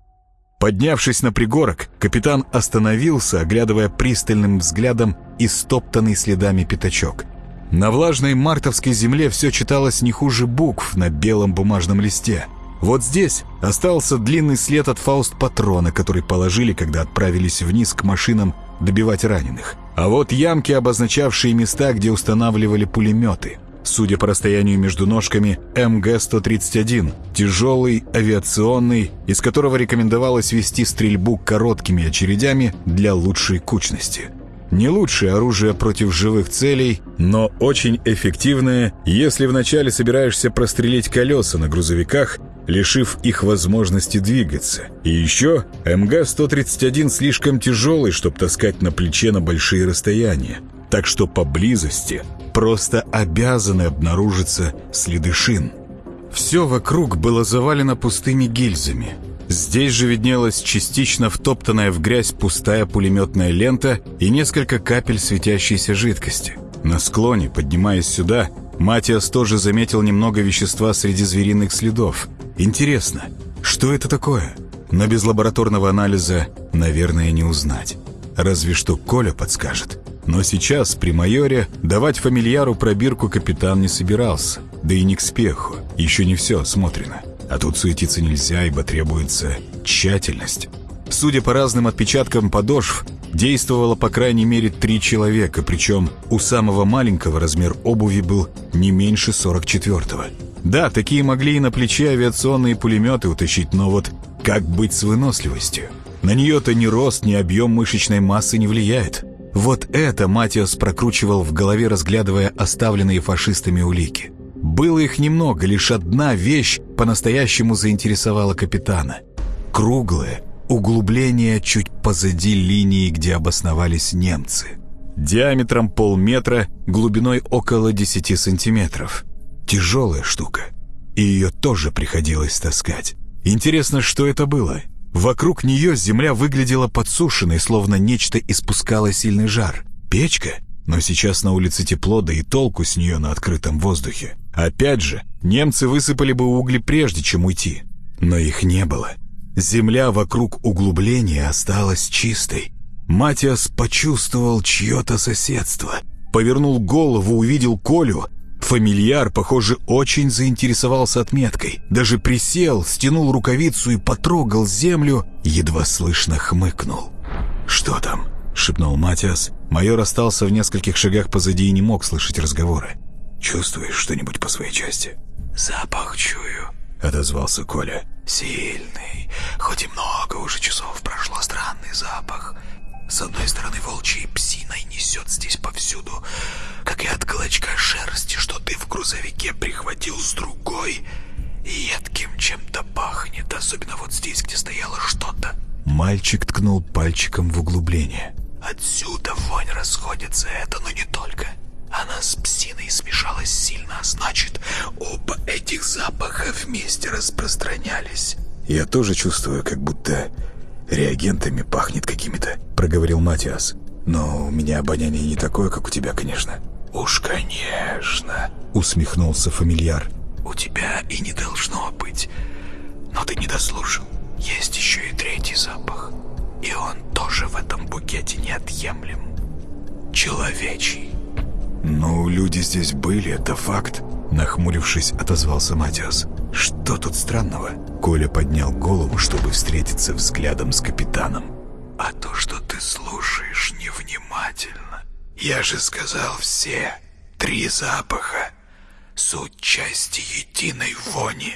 Поднявшись на пригорок, капитан остановился, оглядывая пристальным взглядом истоптанный следами пятачок. На влажной мартовской земле все читалось не хуже букв на белом бумажном листе. Вот здесь остался длинный след от фауст-патрона, который положили, когда отправились вниз к машинам добивать раненых. А вот ямки, обозначавшие места, где устанавливали пулеметы – судя по расстоянию между ножками, МГ-131, тяжелый, авиационный, из которого рекомендовалось вести стрельбу короткими очередями для лучшей кучности. Не лучшее оружие против живых целей, но очень эффективное, если вначале собираешься прострелить колеса на грузовиках, лишив их возможности двигаться. И еще МГ-131 слишком тяжелый, чтобы таскать на плече на большие расстояния. Так что поблизости просто обязаны обнаружиться следы шин. Все вокруг было завалено пустыми гильзами. Здесь же виднелась частично втоптанная в грязь пустая пулеметная лента и несколько капель светящейся жидкости. На склоне, поднимаясь сюда, Матиас тоже заметил немного вещества среди звериных следов. Интересно, что это такое? Но без лабораторного анализа, наверное, не узнать. Разве что Коля подскажет. Но сейчас при майоре давать фамильяру пробирку капитан не собирался. Да и не к спеху. Еще не все осмотрено. А тут суетиться нельзя, ибо требуется тщательность. Судя по разным отпечаткам подошв, действовало по крайней мере три человека, причем у самого маленького размер обуви был не меньше 44-го. Да, такие могли и на плече авиационные пулеметы утащить, но вот как быть с выносливостью? На нее-то ни рост, ни объем мышечной массы не влияет. Вот это Матиас прокручивал в голове, разглядывая оставленные фашистами улики. Было их немного, лишь одна вещь по-настоящему заинтересовала капитана. Круглое углубление чуть позади линии, где обосновались немцы. Диаметром полметра, глубиной около 10 сантиметров. Тяжелая штука. И ее тоже приходилось таскать. Интересно, что это было? Вокруг нее земля выглядела подсушенной, словно нечто испускало сильный жар. Печка? Но сейчас на улице тепло, да и толку с нее на открытом воздухе. Опять же, немцы высыпали бы угли прежде, чем уйти. Но их не было. Земля вокруг углубления осталась чистой. Матиас почувствовал чье-то соседство. Повернул голову, увидел Колю. Фамильяр, похоже, очень заинтересовался отметкой. Даже присел, стянул рукавицу и потрогал землю, едва слышно хмыкнул. «Что там?» — шепнул Матиас. Майор остался в нескольких шагах позади и не мог слышать разговоры. «Чувствуешь что-нибудь по своей части?» «Запах чую», — отозвался Коля. «Сильный. Хоть и много уже часов прошло, странный запах. С одной стороны, волчьей псиной несет здесь повсюду, как и от клочка шерсти, что ты в грузовике прихватил с другой. Едким чем-то пахнет, особенно вот здесь, где стояло что-то». Мальчик ткнул пальчиком в углубление. «Отсюда вонь расходится, это, но не только». Она с псиной смешалась сильно, а значит, оба этих запаха вместе распространялись. «Я тоже чувствую, как будто реагентами пахнет какими-то», — проговорил Матиас. «Но у меня обоняние не такое, как у тебя, конечно». «Уж, конечно», — усмехнулся фамильяр. «У тебя и не должно быть. Но ты не дослушал. Есть еще и третий запах. И он тоже в этом букете неотъемлем. Человечий». «Ну, люди здесь были, это факт», — нахмурившись, отозвался Матиас. «Что тут странного?» Коля поднял голову, чтобы встретиться взглядом с капитаном. «А то, что ты слушаешь невнимательно. Я же сказал все. Три запаха. Суть части единой вони.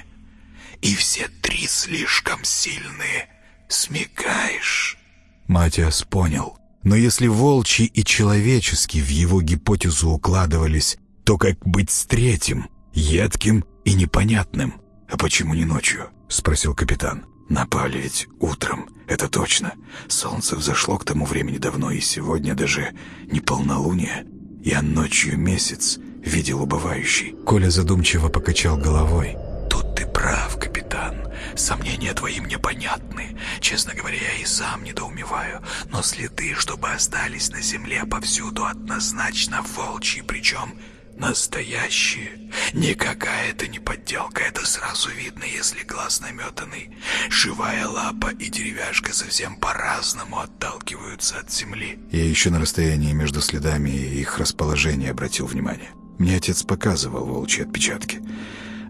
И все три слишком сильные. Смекаешь?» Матиас понял. Но если волчий и человеческий в его гипотезу укладывались, то как быть с третьим, едким и непонятным? «А почему не ночью?» — спросил капитан. «Напали ведь утром, это точно. Солнце взошло к тому времени давно, и сегодня даже не полнолуние. Я ночью месяц видел убывающий». Коля задумчиво покачал головой. «Тут ты прав, капитан. Сомнения твои мне понятны. Честно говоря, я и сам недоумеваю. Но следы, чтобы остались на земле повсюду, однозначно волчьи, причем настоящие. Никакая это не подделка, это сразу видно, если глаз наметанный. Живая лапа и деревяшка совсем по-разному отталкиваются от земли. Я еще на расстоянии между следами и их расположения обратил внимание. Мне отец показывал волчьи отпечатки.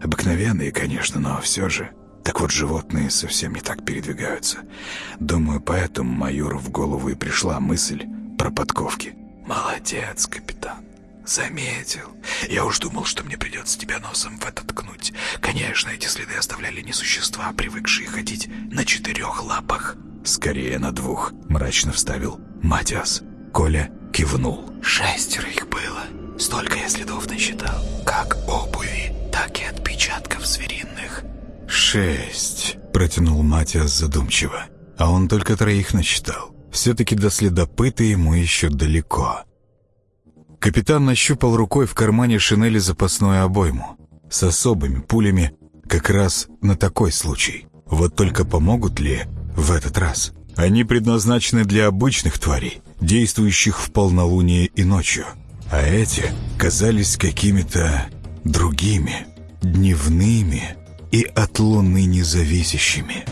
Обыкновенные, конечно, но все же... Так вот, животные совсем не так передвигаются. Думаю, поэтому майору в голову и пришла мысль про подковки. «Молодец, капитан. Заметил. Я уж думал, что мне придется тебя носом в это ткнуть. Конечно, эти следы оставляли не существа, привыкшие ходить на четырех лапах». «Скорее на двух», — мрачно вставил Матиас. Коля кивнул. «Шестеро их было. Столько я следов насчитал. Как обуви, так и отпечатков звериных». «Шесть», — протянул Матиас задумчиво. А он только троих насчитал. Все-таки до следопыта ему еще далеко. Капитан нащупал рукой в кармане шинели запасную обойму. С особыми пулями как раз на такой случай. Вот только помогут ли в этот раз? Они предназначены для обычных тварей, действующих в полнолуние и ночью. А эти казались какими-то другими, дневными и от луны независящими.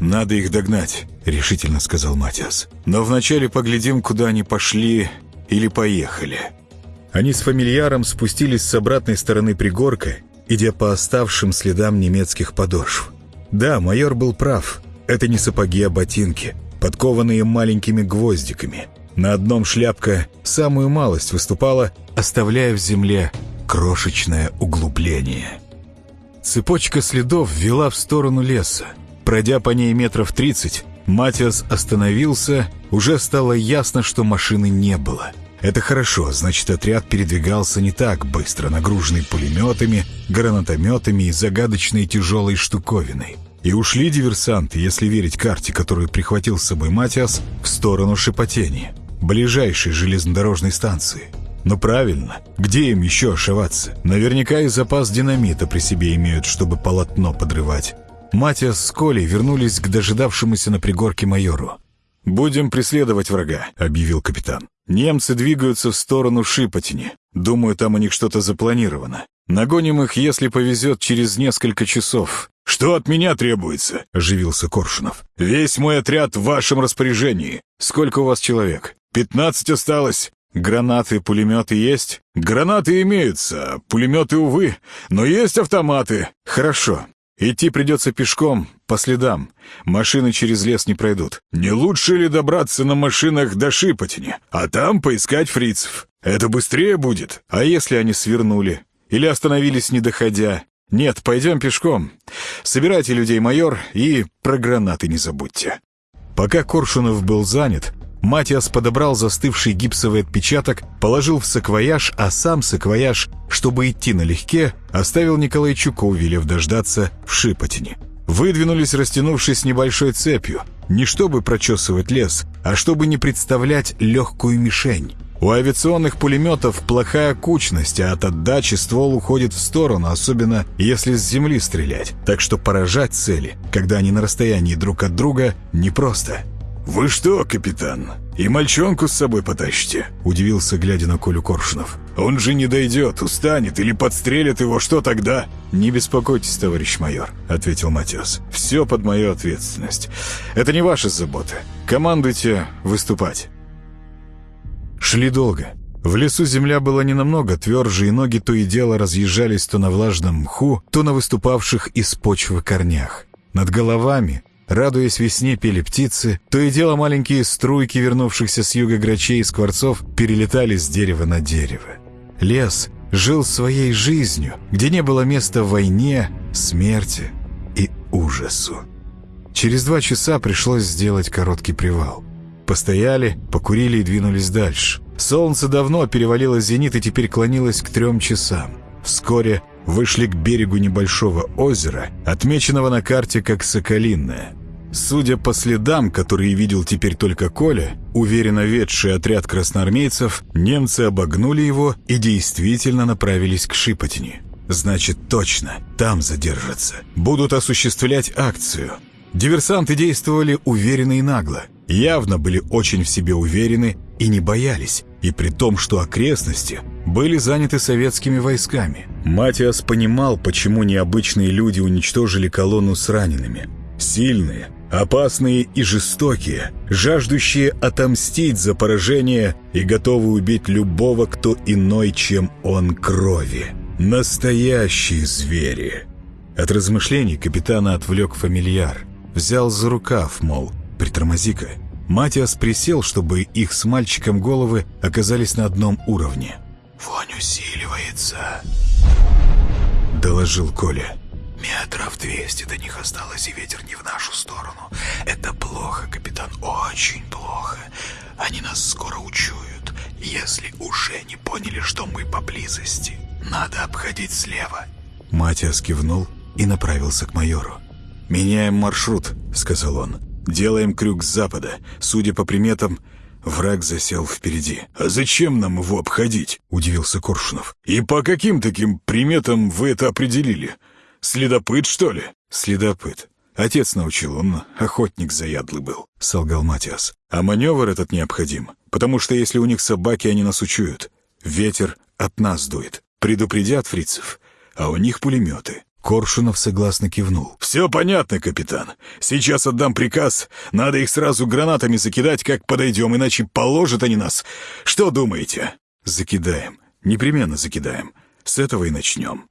«Надо их догнать», — решительно сказал Матиас. «Но вначале поглядим, куда они пошли или поехали?» Они с фамильяром спустились с обратной стороны пригорка, идя по оставшим следам немецких подошв. Да, майор был прав. Это не сапоги, а ботинки, подкованные маленькими гвоздиками. На одном шляпка самую малость выступала, оставляя в земле крошечное углубление. Цепочка следов вела в сторону леса. Пройдя по ней метров тридцать, Матиас остановился, уже стало ясно, что машины не было. Это хорошо, значит, отряд передвигался не так быстро, нагруженный пулеметами, гранатометами и загадочной тяжелой штуковиной. И ушли диверсанты, если верить карте, которую прихватил с собой Матиас, в сторону Шепотени, ближайшей железнодорожной станции. Но правильно, где им еще ошиваться? Наверняка и запас динамита при себе имеют, чтобы полотно подрывать. Матиас с Колей вернулись к дожидавшемуся на пригорке майору. «Будем преследовать врага», — объявил капитан. «Немцы двигаются в сторону Шипотени. Думаю, там у них что-то запланировано. Нагоним их, если повезет, через несколько часов. «Что от меня требуется?» — оживился Коршунов. «Весь мой отряд в вашем распоряжении. Сколько у вас человек?» «Пятнадцать осталось. Гранаты, пулеметы есть? Гранаты имеются, пулеметы, увы, но есть автоматы. Хорошо. Идти придется пешком, по следам. Машины через лес не пройдут. Не лучше ли добраться на машинах до Шипотени, а там поискать фрицев? Это быстрее будет. А если они свернули? Или остановились, не доходя? Нет, пойдем пешком. Собирайте людей, майор, и про гранаты не забудьте. Пока Коршунов был занят, Матиас подобрал застывший гипсовый отпечаток, положил в саквояж, а сам саквояж, чтобы идти налегке, оставил Николайчуку, велев дождаться в Шипотине. Выдвинулись, растянувшись небольшой цепью, не чтобы прочесывать лес, а чтобы не представлять легкую мишень. У авиационных пулеметов плохая кучность, а от отдачи ствол уходит в сторону, особенно если с земли стрелять. Так что поражать цели, когда они на расстоянии друг от друга, непросто. «Вы что, капитан, и мальчонку с собой потащите?» — удивился, глядя на Колю Коршунов. «Он же не дойдет, устанет или подстрелит его, что тогда?» «Не беспокойтесь, товарищ майор», — ответил Матиас. «Все под мою ответственность. Это не ваша забота. Командуйте выступать». Шли долго. В лесу земля была не намного тверже, и ноги то и дело разъезжались то на влажном мху, то на выступавших из почвы корнях. Над головами Радуясь весне, пели птицы, то и дело маленькие струйки вернувшихся с юга грачей и скворцов перелетали с дерева на дерево. Лес жил своей жизнью, где не было места войне, смерти и ужасу. Через два часа пришлось сделать короткий привал. Постояли, покурили и двинулись дальше. Солнце давно перевалило зенит и теперь клонилось к трем часам. Вскоре вышли к берегу небольшого озера, отмеченного на карте как Соколинное. Судя по следам, которые видел теперь только Коля, уверенно ведший отряд красноармейцев, немцы обогнули его и действительно направились к Шипотени. Значит, точно, там задержатся. Будут осуществлять акцию. Диверсанты действовали уверенно и нагло. Явно были очень в себе уверены и не боялись. И при том, что окрестности были заняты советскими войсками. Матиас понимал, почему необычные люди уничтожили колонну с ранеными. Сильные, Опасные и жестокие, жаждущие отомстить за поражение и готовы убить любого, кто иной, чем он крови. Настоящие звери. От размышлений капитана отвлек фамильяр. Взял за рукав, мол, притормози-ка. Матиас присел, чтобы их с мальчиком головы оказались на одном уровне. «Вонь усиливается», — доложил Коля. Метров двести до них осталось, и ветер не в нашу сторону. Это плохо, капитан, очень плохо. Они нас скоро учуют, если уже не поняли, что мы поблизости. Надо обходить слева. Матиас кивнул и направился к майору. «Меняем маршрут», — сказал он. «Делаем крюк с запада. Судя по приметам, враг засел впереди». «А зачем нам его обходить?» — удивился Коршунов. «И по каким таким приметам вы это определили? Следопыт, что ли?» «Следопыт. Отец научил, он охотник заядлый был», — солгал Матиас. «А маневр этот необходим, потому что если у них собаки, они нас учуют. Ветер от нас дует. Предупредят фрицев, а у них пулеметы. Коршунов согласно кивнул. «Все понятно, капитан. Сейчас отдам приказ. Надо их сразу гранатами закидать, как подойдем, иначе положат они нас. Что думаете?» «Закидаем. Непременно закидаем. С этого и начнем».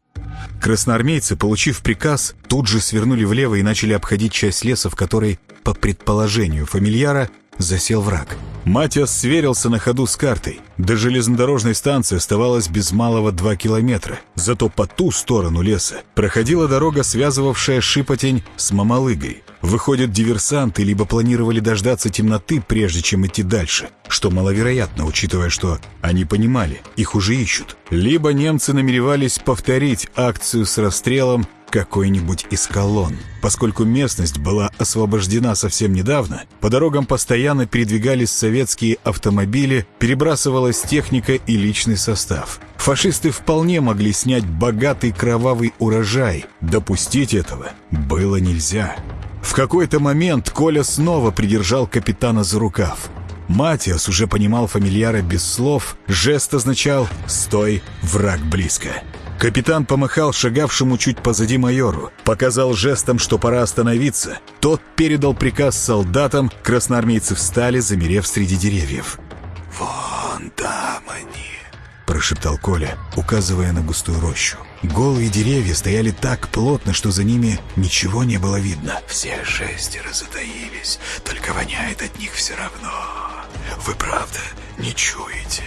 Красноармейцы, получив приказ, тут же свернули влево и начали обходить часть леса, в которой, по предположению фамильяра, засел враг. Матиас сверился на ходу с картой. До железнодорожной станции оставалось без малого два километра. Зато по ту сторону леса проходила дорога, связывавшая Шипотень с Мамалыгой. Выходят, диверсанты либо планировали дождаться темноты, прежде чем идти дальше, что маловероятно, учитывая, что они понимали, их уже ищут. Либо немцы намеревались повторить акцию с расстрелом какой-нибудь из колонн. Поскольку местность была освобождена совсем недавно, по дорогам постоянно передвигались советские автомобили, перебрасывалась техника и личный состав. Фашисты вполне могли снять богатый кровавый урожай. Допустить этого было нельзя. В какой-то момент Коля снова придержал капитана за рукав. Матиас уже понимал фамильяра без слов, жест означал «стой, враг близко». Капитан помахал шагавшему чуть позади майору, показал жестом, что пора остановиться. Тот передал приказ солдатам, красноармейцы встали, замерев среди деревьев. «Вон там они», — прошептал Коля, указывая на густую рощу. Голые деревья стояли так плотно, что за ними ничего не было видно. «Все шестеро затаились, только воняет от них все равно. Вы правда не чуете?»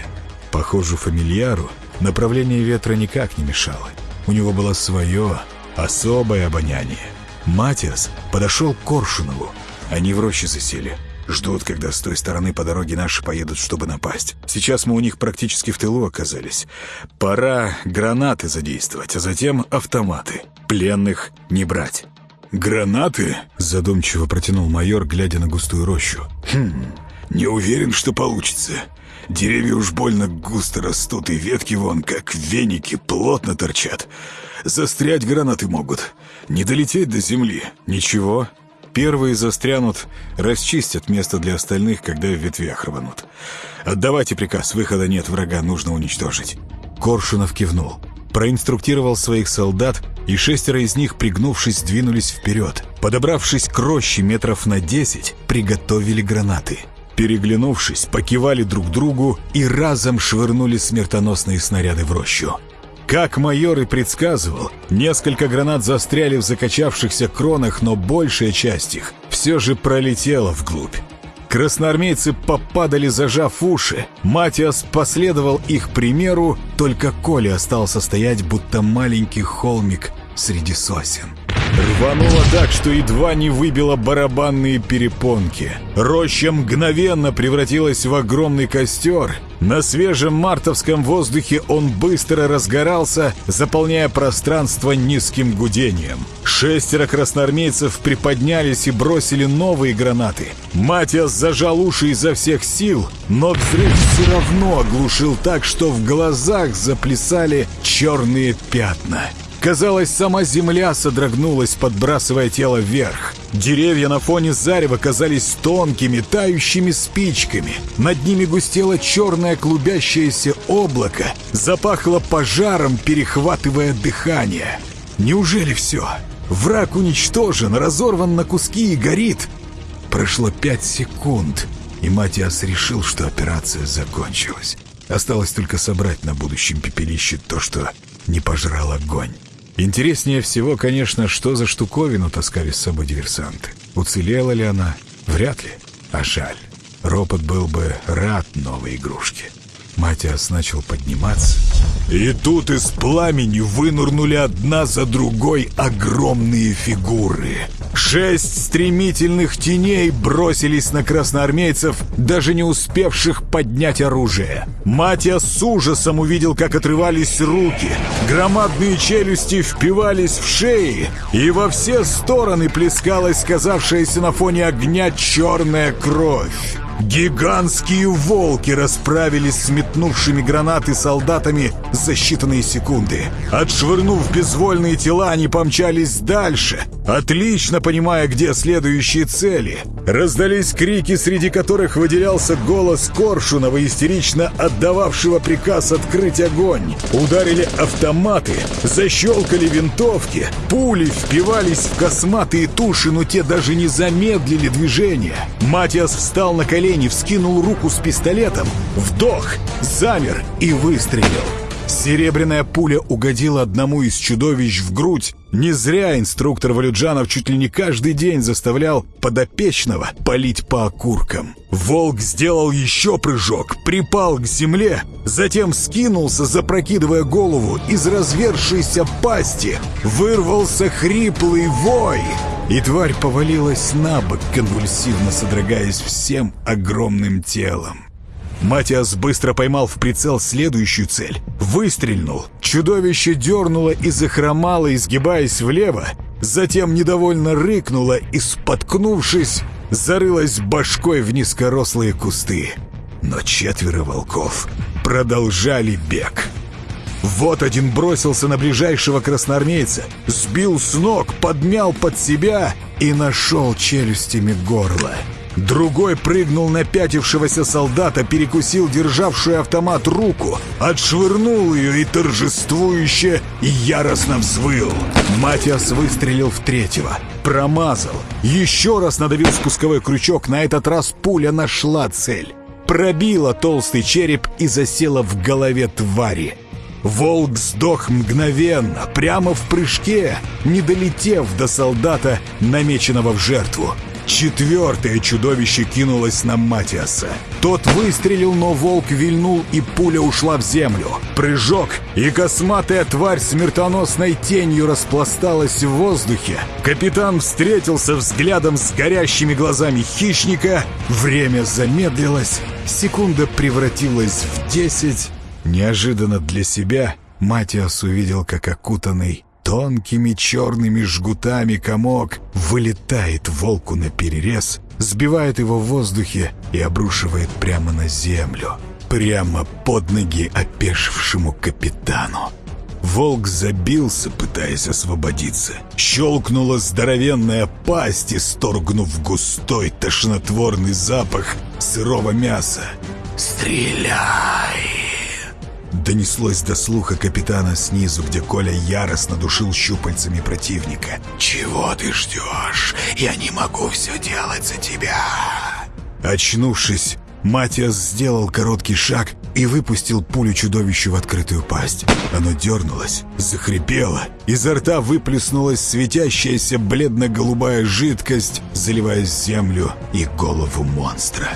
Похоже, фамильяру Направление ветра никак не мешало. У него было свое, особое обоняние. Матиас подошел к Коршунову. Они в роще засели. Ждут, когда с той стороны по дороге наши поедут, чтобы напасть. Сейчас мы у них практически в тылу оказались. Пора гранаты задействовать, а затем автоматы. Пленных не брать. «Гранаты?» — задумчиво протянул майор, глядя на густую рощу. «Хм, не уверен, что получится. Деревья уж больно густо растут, и ветки вон, как веники, плотно торчат. Застрять гранаты могут, не долететь до земли. Ничего, первые застрянут, расчистят место для остальных, когда в ветвях рванут. Отдавайте приказ, выхода нет, врага нужно уничтожить. Коршунов кивнул. Проинструктировал своих солдат, и шестеро из них, пригнувшись, двинулись вперед. Подобравшись к роще метров на десять, приготовили гранаты. Переглянувшись, покивали друг другу и разом швырнули смертоносные снаряды в рощу. Как майор и предсказывал, несколько гранат застряли в закачавшихся кронах, но большая часть их все же пролетела вглубь. Красноармейцы попадали, зажав уши. Матиас последовал их примеру, только Коля остался стоять, будто маленький холмик среди сосен. Рвануло так, что едва не выбило барабанные перепонки. Роща мгновенно превратилась в огромный костер. На свежем мартовском воздухе он быстро разгорался, заполняя пространство низким гудением. Шестеро красноармейцев приподнялись и бросили новые гранаты. Матиас зажал уши изо всех сил, но взрыв все равно оглушил так, что в глазах заплясали черные пятна. Казалось, сама земля содрогнулась, подбрасывая тело вверх. Деревья на фоне зарева казались тонкими, тающими спичками. Над ними густело черное клубящееся облако, запахло пожаром, перехватывая дыхание. Неужели все? Враг уничтожен, разорван на куски и горит. Прошло пять секунд, и Матиас решил, что операция закончилась. Осталось только собрать на будущем пепелище то, что не пожрал огонь. Интереснее всего, конечно, что за штуковину таскали с собой диверсанты. Уцелела ли она? Вряд ли. А жаль. Ропот был бы рад новой игрушке. Матиас начал подниматься. И тут из пламени вынурнули одна за другой огромные фигуры. Шесть стремительных теней бросились на красноармейцев, даже не успевших поднять оружие. Матя с ужасом увидел, как отрывались руки. Громадные челюсти впивались в шеи, и во все стороны плескалась казавшаяся на фоне огня черная кровь. Гигантские волки расправились с метнувшими гранаты солдатами за считанные секунды. Отшвырнув безвольные тела, они помчались дальше, отлично понимая, где следующие цели. Раздались крики, среди которых выделялся голос Коршунова, истерично отдававшего приказ открыть огонь. Ударили автоматы, защелкали винтовки, пули впивались в косматые туши, но те даже не замедлили движение. Матиас встал на колени, вскинул руку с пистолетом, вдох, замер и выстрелил. Серебряная пуля угодила одному из чудовищ в грудь. Не зря инструктор Валюджанов чуть ли не каждый день заставлял подопечного палить по окуркам. Волк сделал еще прыжок, припал к земле, затем скинулся, запрокидывая голову. Из развершейся пасти вырвался хриплый вой. И тварь повалилась на бок, конвульсивно содрогаясь всем огромным телом. Матиас быстро поймал в прицел следующую цель. Выстрельнул. Чудовище дернуло и захромало, изгибаясь влево. Затем недовольно рыкнуло и, споткнувшись, зарылось башкой в низкорослые кусты. Но четверо волков продолжали бег. Вот один бросился на ближайшего красноармейца, сбил с ног, подмял под себя и нашел челюстями горло. Другой прыгнул на пятившегося солдата, перекусил державшую автомат руку, отшвырнул ее и торжествующе и яростно взвыл. Матиас выстрелил в третьего. Промазал. Еще раз надавил спусковой крючок, на этот раз пуля нашла цель. Пробила толстый череп и засела в голове твари. Волк сдох мгновенно, прямо в прыжке, не долетев до солдата, намеченного в жертву. Четвертое чудовище кинулось на Матиаса. Тот выстрелил, но волк вильнул, и пуля ушла в землю. Прыжок, и косматая тварь смертоносной тенью распласталась в воздухе. Капитан встретился взглядом с горящими глазами хищника. Время замедлилось, секунда превратилась в десять. Неожиданно для себя Матиас увидел, как окутанный Тонкими черными жгутами комок вылетает волку на перерез, сбивает его в воздухе и обрушивает прямо на землю, прямо под ноги опешившему капитану. Волк забился, пытаясь освободиться. Щелкнула здоровенная пасть, исторгнув густой тошнотворный запах сырого мяса. «Стреляй!» Донеслось до слуха капитана снизу, где Коля яростно душил щупальцами противника. «Чего ты ждешь? Я не могу все делать за тебя!» Очнувшись, Матиас сделал короткий шаг и выпустил пулю чудовищу в открытую пасть. Оно дернулось, захрипело, изо рта выплеснулась светящаяся бледно-голубая жидкость, заливая землю и голову монстра.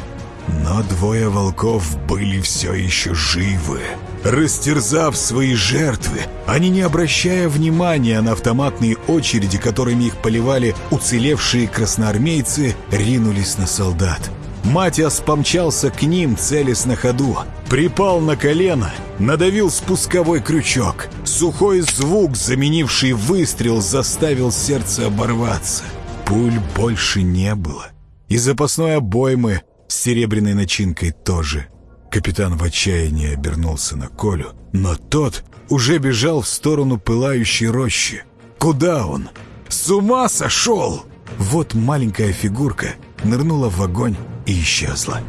Но двое волков были все еще живы. Растерзав свои жертвы, они, не обращая внимания на автоматные очереди, которыми их поливали уцелевшие красноармейцы, ринулись на солдат. Матиас помчался к ним, целясь на ходу. Припал на колено, надавил спусковой крючок. Сухой звук, заменивший выстрел, заставил сердце оборваться. Пуль больше не было. И запасной обоймы с серебряной начинкой тоже. Капитан в отчаянии обернулся на Колю, но тот уже бежал в сторону пылающей рощи. Куда он? С ума сошел! Вот маленькая фигурка нырнула в огонь и исчезла.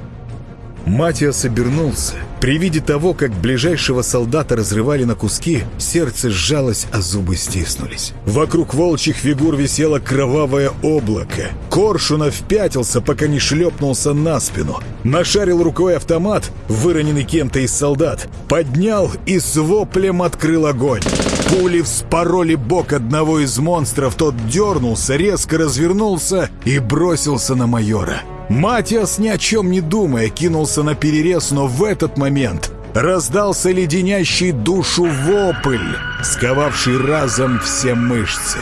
Матиас обернулся. При виде того, как ближайшего солдата разрывали на куски, сердце сжалось, а зубы стиснулись. Вокруг волчьих фигур висело кровавое облако. Коршунов пятился, пока не шлепнулся на спину. Нашарил рукой автомат, выроненный кем-то из солдат. Поднял и с воплем открыл огонь. Пули вспороли бок одного из монстров. Тот дернулся, резко развернулся и бросился на майора. Матиас, ни о чем не думая, кинулся на перерез, но в этот момент раздался леденящий душу вопль, сковавший разом все мышцы.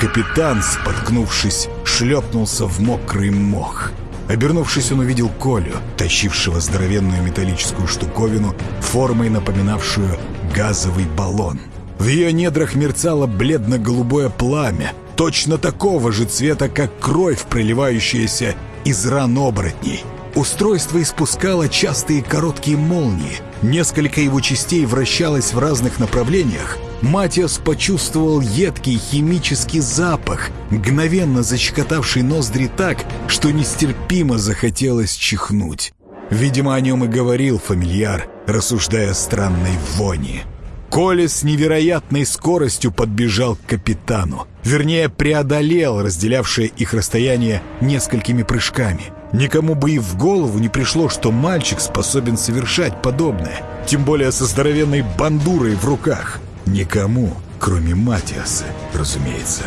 Капитан, споткнувшись, шлепнулся в мокрый мох. Обернувшись, он увидел Колю, тащившего здоровенную металлическую штуковину, формой напоминавшую газовый баллон. В ее недрах мерцало бледно-голубое пламя, точно такого же цвета, как кровь, проливающаяся из ран оборотней. Устройство испускало частые короткие молнии. Несколько его частей вращалось в разных направлениях. Матиас почувствовал едкий химический запах, мгновенно защекотавший ноздри так, что нестерпимо захотелось чихнуть. Видимо, о нем и говорил фамильяр, рассуждая о странной вони. Коля с невероятной скоростью подбежал к капитану. Вернее, преодолел разделявшее их расстояние несколькими прыжками. Никому бы и в голову не пришло, что мальчик способен совершать подобное. Тем более со здоровенной бандурой в руках. Никому, кроме Матиаса, разумеется.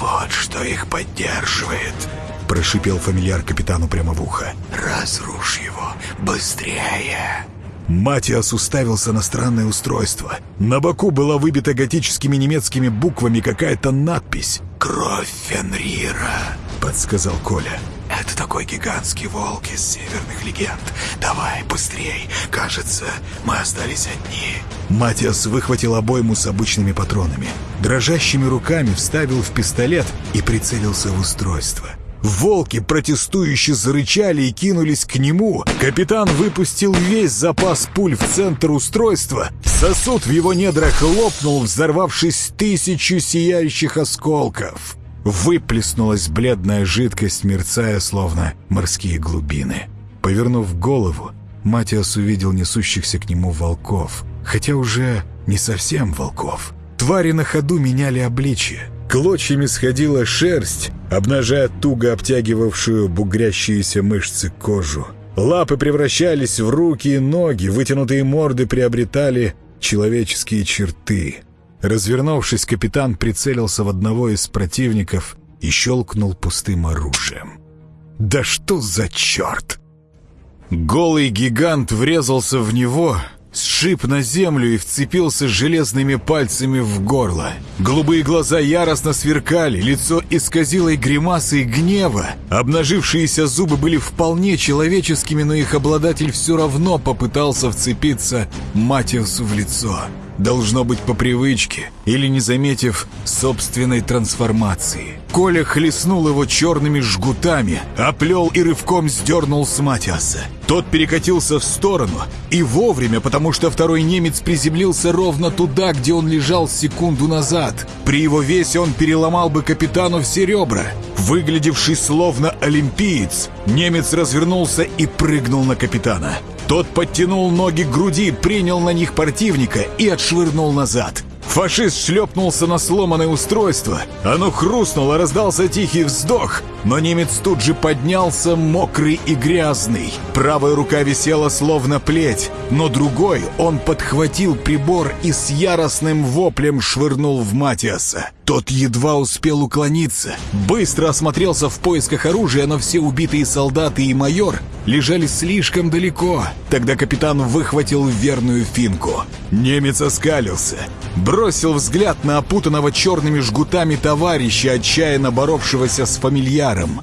«Вот что их поддерживает», — прошипел фамильяр капитану прямо в ухо. «Разрушь его быстрее!» Матиас уставился на странное устройство. На боку была выбита готическими немецкими буквами какая-то надпись. «Кровь Фенрира», — подсказал Коля. «Это такой гигантский волк из северных легенд. Давай, быстрей. Кажется, мы остались одни». Матиас выхватил обойму с обычными патронами. Дрожащими руками вставил в пистолет и прицелился в устройство. Волки протестующе зарычали и кинулись к нему. Капитан выпустил весь запас пуль в центр устройства. Сосуд в его недрах лопнул, взорвавшись тысячу сияющих осколков. Выплеснулась бледная жидкость, мерцая, словно морские глубины. Повернув голову, Матиас увидел несущихся к нему волков. Хотя уже не совсем волков. Твари на ходу меняли обличие. Клочьями сходила шерсть, обнажая туго обтягивавшую бугрящиеся мышцы кожу. Лапы превращались в руки и ноги, вытянутые морды приобретали человеческие черты. Развернувшись, капитан прицелился в одного из противников и щелкнул пустым оружием. «Да что за черт!» Голый гигант врезался в него, сшиб на землю и вцепился железными пальцами в горло. Голубые глаза яростно сверкали, лицо исказило гримасой гнева. Обнажившиеся зубы были вполне человеческими, но их обладатель все равно попытался вцепиться Матиусу в лицо. Должно быть по привычке или не заметив собственной трансформации. Коля хлестнул его черными жгутами, оплел и рывком сдернул с Матиаса. Тот перекатился в сторону и вовремя, потому что второй немец приземлился ровно туда, где он лежал секунду назад. При его весе он переломал бы капитану все ребра. Выглядевший словно олимпиец, немец развернулся и прыгнул на капитана. Тот подтянул ноги к груди, принял на них противника и отшвырнул назад. Фашист шлепнулся на сломанное устройство. Оно хрустнуло, раздался тихий вздох, но немец тут же поднялся, мокрый и грязный. Правая рука висела словно плеть, но другой он подхватил прибор и с яростным воплем швырнул в Матиаса. Тот едва успел уклониться. Быстро осмотрелся в поисках оружия, но все убитые солдаты и майор лежали слишком далеко. Тогда капитан выхватил верную финку. Немец оскалился, бросил взгляд на опутанного черными жгутами товарища, отчаянно боровшегося с фамильяром.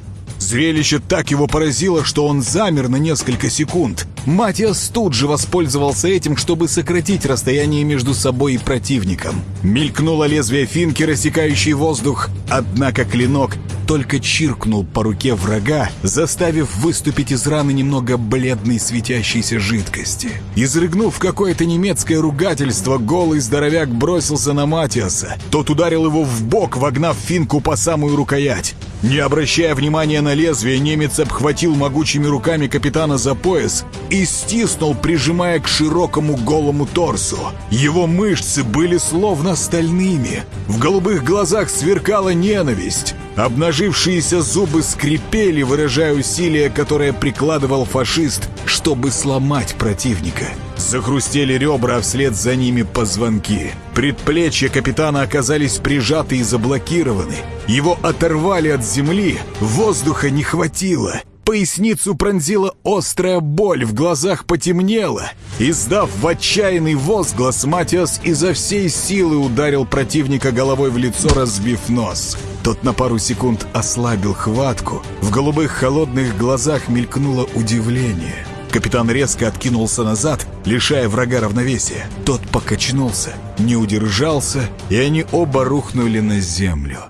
Зрелище так его поразило, что он замер на несколько секунд. Матиас тут же воспользовался этим, чтобы сократить расстояние между собой и противником. Мелькнуло лезвие финки, рассекающей воздух, однако клинок только чиркнул по руке врага, заставив выступить из раны немного бледной светящейся жидкости. Изрыгнув какое-то немецкое ругательство, голый здоровяк бросился на Матиаса. Тот ударил его в бок, вогнав финку по самую рукоять. Не обращая внимания на лезвие, немец обхватил могучими руками капитана за пояс и стиснул, прижимая к широкому голому торсу. Его мышцы были словно стальными. В голубых глазах сверкала ненависть. Обнажившиеся зубы скрипели, выражая усилия, которое прикладывал фашист, чтобы сломать противника. Захрустели ребра, а вслед за ними позвонки. Предплечья капитана оказались прижаты и заблокированы. Его оторвали от земли, воздуха не хватило. Поясницу пронзила острая боль, в глазах потемнело. Издав в отчаянный возглас, Матиас изо всей силы ударил противника головой в лицо, разбив нос. Тот на пару секунд ослабил хватку. В голубых холодных глазах мелькнуло удивление. Капитан резко откинулся назад, лишая врага равновесия. Тот покачнулся, не удержался, и они оба рухнули на землю.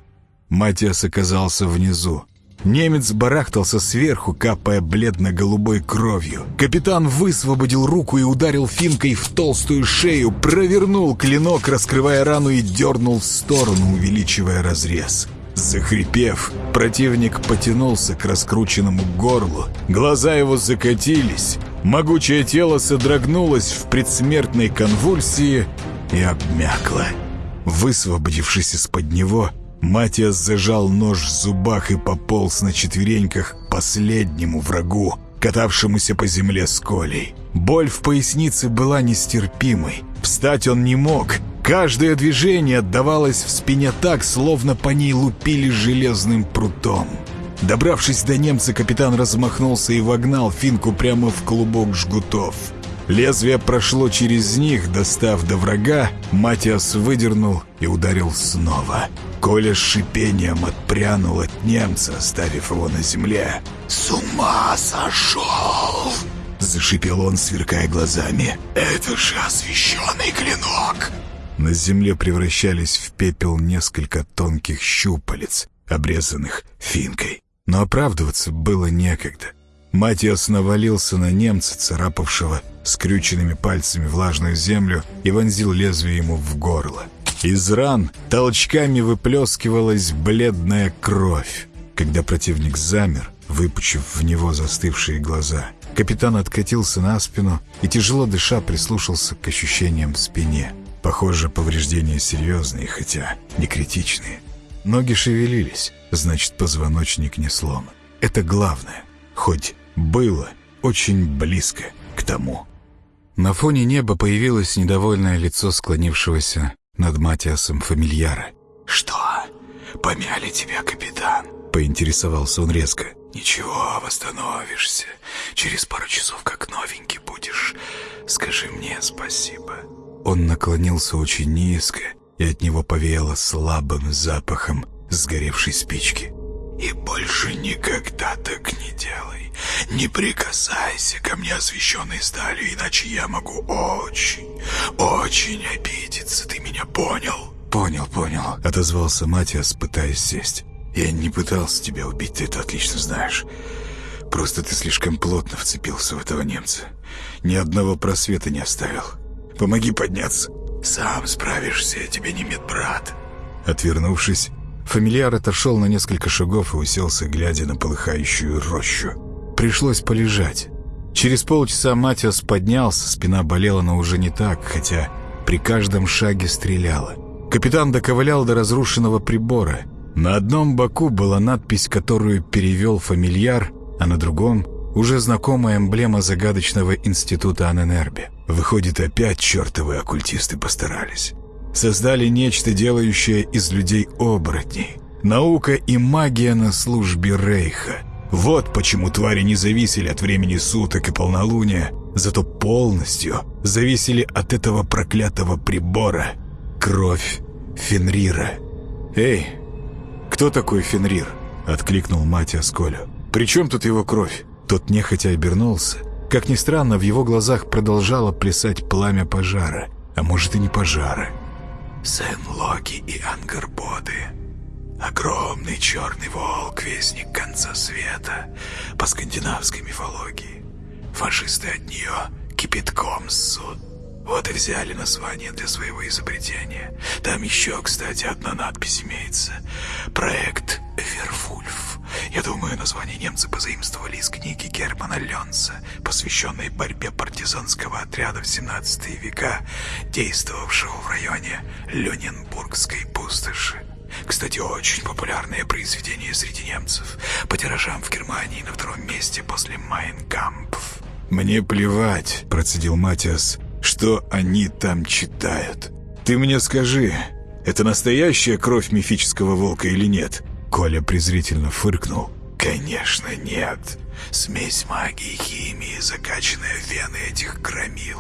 Матиас оказался внизу. Немец барахтался сверху, капая бледно-голубой кровью. Капитан высвободил руку и ударил финкой в толстую шею, провернул клинок, раскрывая рану и дернул в сторону, увеличивая разрез. Захрипев, противник потянулся к раскрученному горлу. Глаза его закатились. Могучее тело содрогнулось в предсмертной конвульсии и обмякло. Высвободившись из-под него, Матиас зажал нож в зубах и пополз на четвереньках к последнему врагу, катавшемуся по земле с Колей. Боль в пояснице была нестерпимой. Встать он не мог. Каждое движение отдавалось в спине так, словно по ней лупили железным прутом. Добравшись до немца, капитан размахнулся и вогнал финку прямо в клубок жгутов. Лезвие прошло через них, достав до врага, Матиас выдернул и ударил снова. Коля с шипением отпрянул от немца, оставив его на земле. «С ума сошел!» Зашипел он, сверкая глазами. «Это же освященный клинок!» На земле превращались в пепел несколько тонких щупалец, обрезанных финкой. Но оправдываться было некогда. Матиас навалился на немца, царапавшего скрюченными пальцами влажную землю, и вонзил лезвие ему в горло. Из ран толчками выплескивалась бледная кровь. Когда противник замер, выпучив в него застывшие глаза, капитан откатился на спину и, тяжело дыша, прислушался к ощущениям в спине. Похоже, повреждения серьезные, хотя не критичные. Ноги шевелились, значит, позвоночник не сломан. Это главное, хоть было очень близко к тому. На фоне неба появилось недовольное лицо склонившегося над Матиасом фамильяра. «Что? Помяли тебя, капитан?» — поинтересовался он резко. «Ничего, восстановишься. Через пару часов как новенький будешь. Скажи мне спасибо». Он наклонился очень низко, и от него повеяло слабым запахом сгоревшей спички. «И больше никогда так не делай. Не прикасайся ко мне освещенной сталью, иначе я могу очень, очень обидеться. Ты меня понял?» «Понял, понял», — отозвался Матиас, пытаясь сесть. «Я не пытался тебя убить, ты это отлично знаешь. Просто ты слишком плотно вцепился в этого немца. Ни одного просвета не оставил. Помоги подняться». «Сам справишься, тебе не медбрат». Отвернувшись, фамильяр отошел на несколько шагов и уселся, глядя на полыхающую рощу. Пришлось полежать. Через полчаса Матиас поднялся, спина болела, но уже не так, хотя при каждом шаге стреляла. Капитан доковылял до разрушенного прибора. На одном боку была надпись, которую перевел фамильяр, а на другом — уже знакомая эмблема загадочного института Аненербе. Выходит, опять чертовы оккультисты постарались. Создали нечто, делающее из людей оборотней. Наука и магия на службе Рейха. Вот почему твари не зависели от времени суток и полнолуния, зато полностью зависели от этого проклятого прибора. Кровь Фенрира. «Эй, кто такой Фенрир?» — откликнул мать Асколю. «При чем тут его кровь?» Тот нехотя обернулся. Как ни странно, в его глазах продолжало плясать пламя пожара. А может и не пожара. «Сын Локи и Ангарбоды», Огромный черный волк, вестник конца света по скандинавской мифологии. Фашисты от нее кипятком ссут. Вот и взяли название для своего изобретения. Там еще, кстати, одна надпись имеется. Проект Вервульф. Я думаю, название немцы позаимствовали из книги Германа Ленца, посвященной борьбе партизанского отряда в 17 века, действовавшего в районе Люненбургской пустоши. Кстати, очень популярное произведение среди немцев. По тиражам в Германии на втором месте после «Майнкампф». «Мне плевать», — процедил Матиас, — «что они там читают. Ты мне скажи, это настоящая кровь мифического волка или нет?» Коля презрительно фыркнул. «Конечно нет. Смесь магии химии, закачанная в вены этих громил.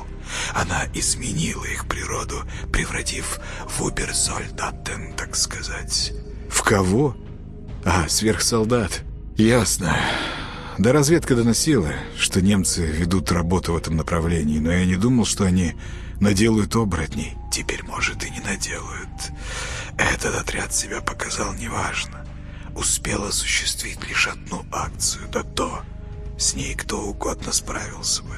Она изменила их природу, превратив в уберсольдатен, так сказать. В кого? А, сверхсолдат. Ясно. Да разведка доносила, что немцы ведут работу в этом направлении, но я не думал, что они наделают оборотней. Теперь, может, и не наделают. Этот отряд себя показал неважно. Успел осуществить лишь одну акцию, да то с ней кто угодно справился бы.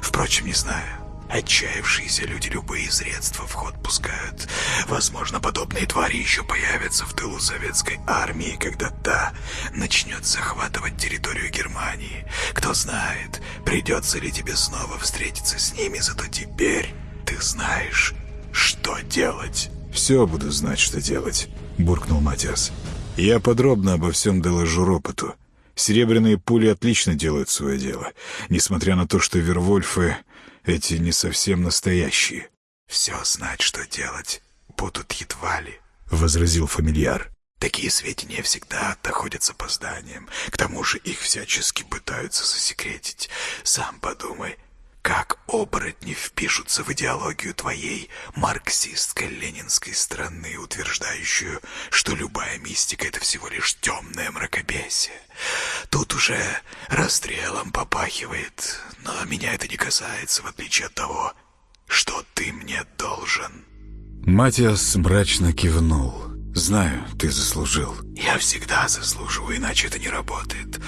Впрочем, не знаю. Отчаявшиеся люди любые средства в ход пускают. Возможно, подобные твари еще появятся в тылу советской армии, когда та начнет захватывать территорию Германии. Кто знает, придется ли тебе снова встретиться с ними, зато теперь ты знаешь, что делать. «Все буду знать, что делать», — буркнул Матиас. «Я подробно обо всем доложу Ропоту. Серебряные пули отлично делают свое дело, несмотря на то, что Вервольфы эти не совсем настоящие. «Все знать, что делать, будут едва ли», — возразил фамильяр. «Такие сведения всегда доходят с опозданием. К тому же их всячески пытаются засекретить. Сам подумай, как оборотни впишутся в идеологию твоей марксистско-ленинской страны, утверждающую, что любая мистика — это всего лишь темное мракобесие. Тут уже расстрелом попахивает, но меня это не касается, в отличие от того, что ты мне должен». Матиас мрачно кивнул. «Знаю, ты заслужил». «Я всегда заслуживаю, иначе это не работает.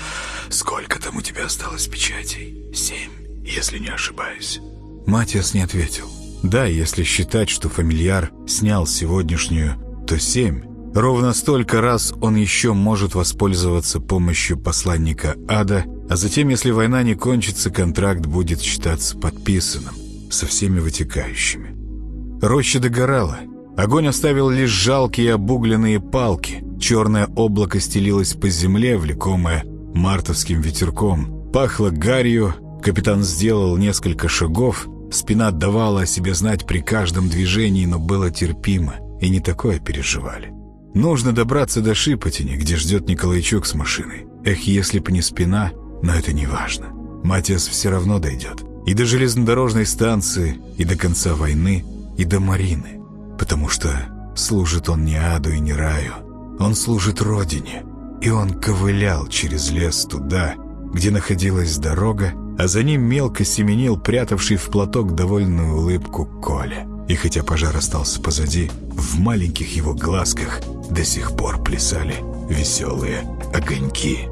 Сколько там у тебя осталось печатей? Семь?» Если не ошибаюсь». Матиас не ответил. Да, если считать, что фамильяр снял сегодняшнюю, то семь. Ровно столько раз он еще может воспользоваться помощью посланника ада, а затем, если война не кончится, контракт будет считаться подписанным, со всеми вытекающими. Роща догорала. Огонь оставил лишь жалкие обугленные палки. Черное облако стелилось по земле, влекомое мартовским ветерком. Пахло гарью, Капитан сделал несколько шагов, спина отдавала о себе знать при каждом движении, но было терпимо, и не такое переживали. Нужно добраться до Шипотини, где ждет Николайчук с машиной. Эх, если бы не спина, но это не важно. Матиас все равно дойдет. И до железнодорожной станции, и до конца войны, и до Марины. Потому что служит он не аду и не раю. Он служит родине. И он ковылял через лес туда, где находилась дорога, а за ним мелко семенил прятавший в платок довольную улыбку Коля. И хотя пожар остался позади, в маленьких его глазках до сих пор плясали веселые огоньки.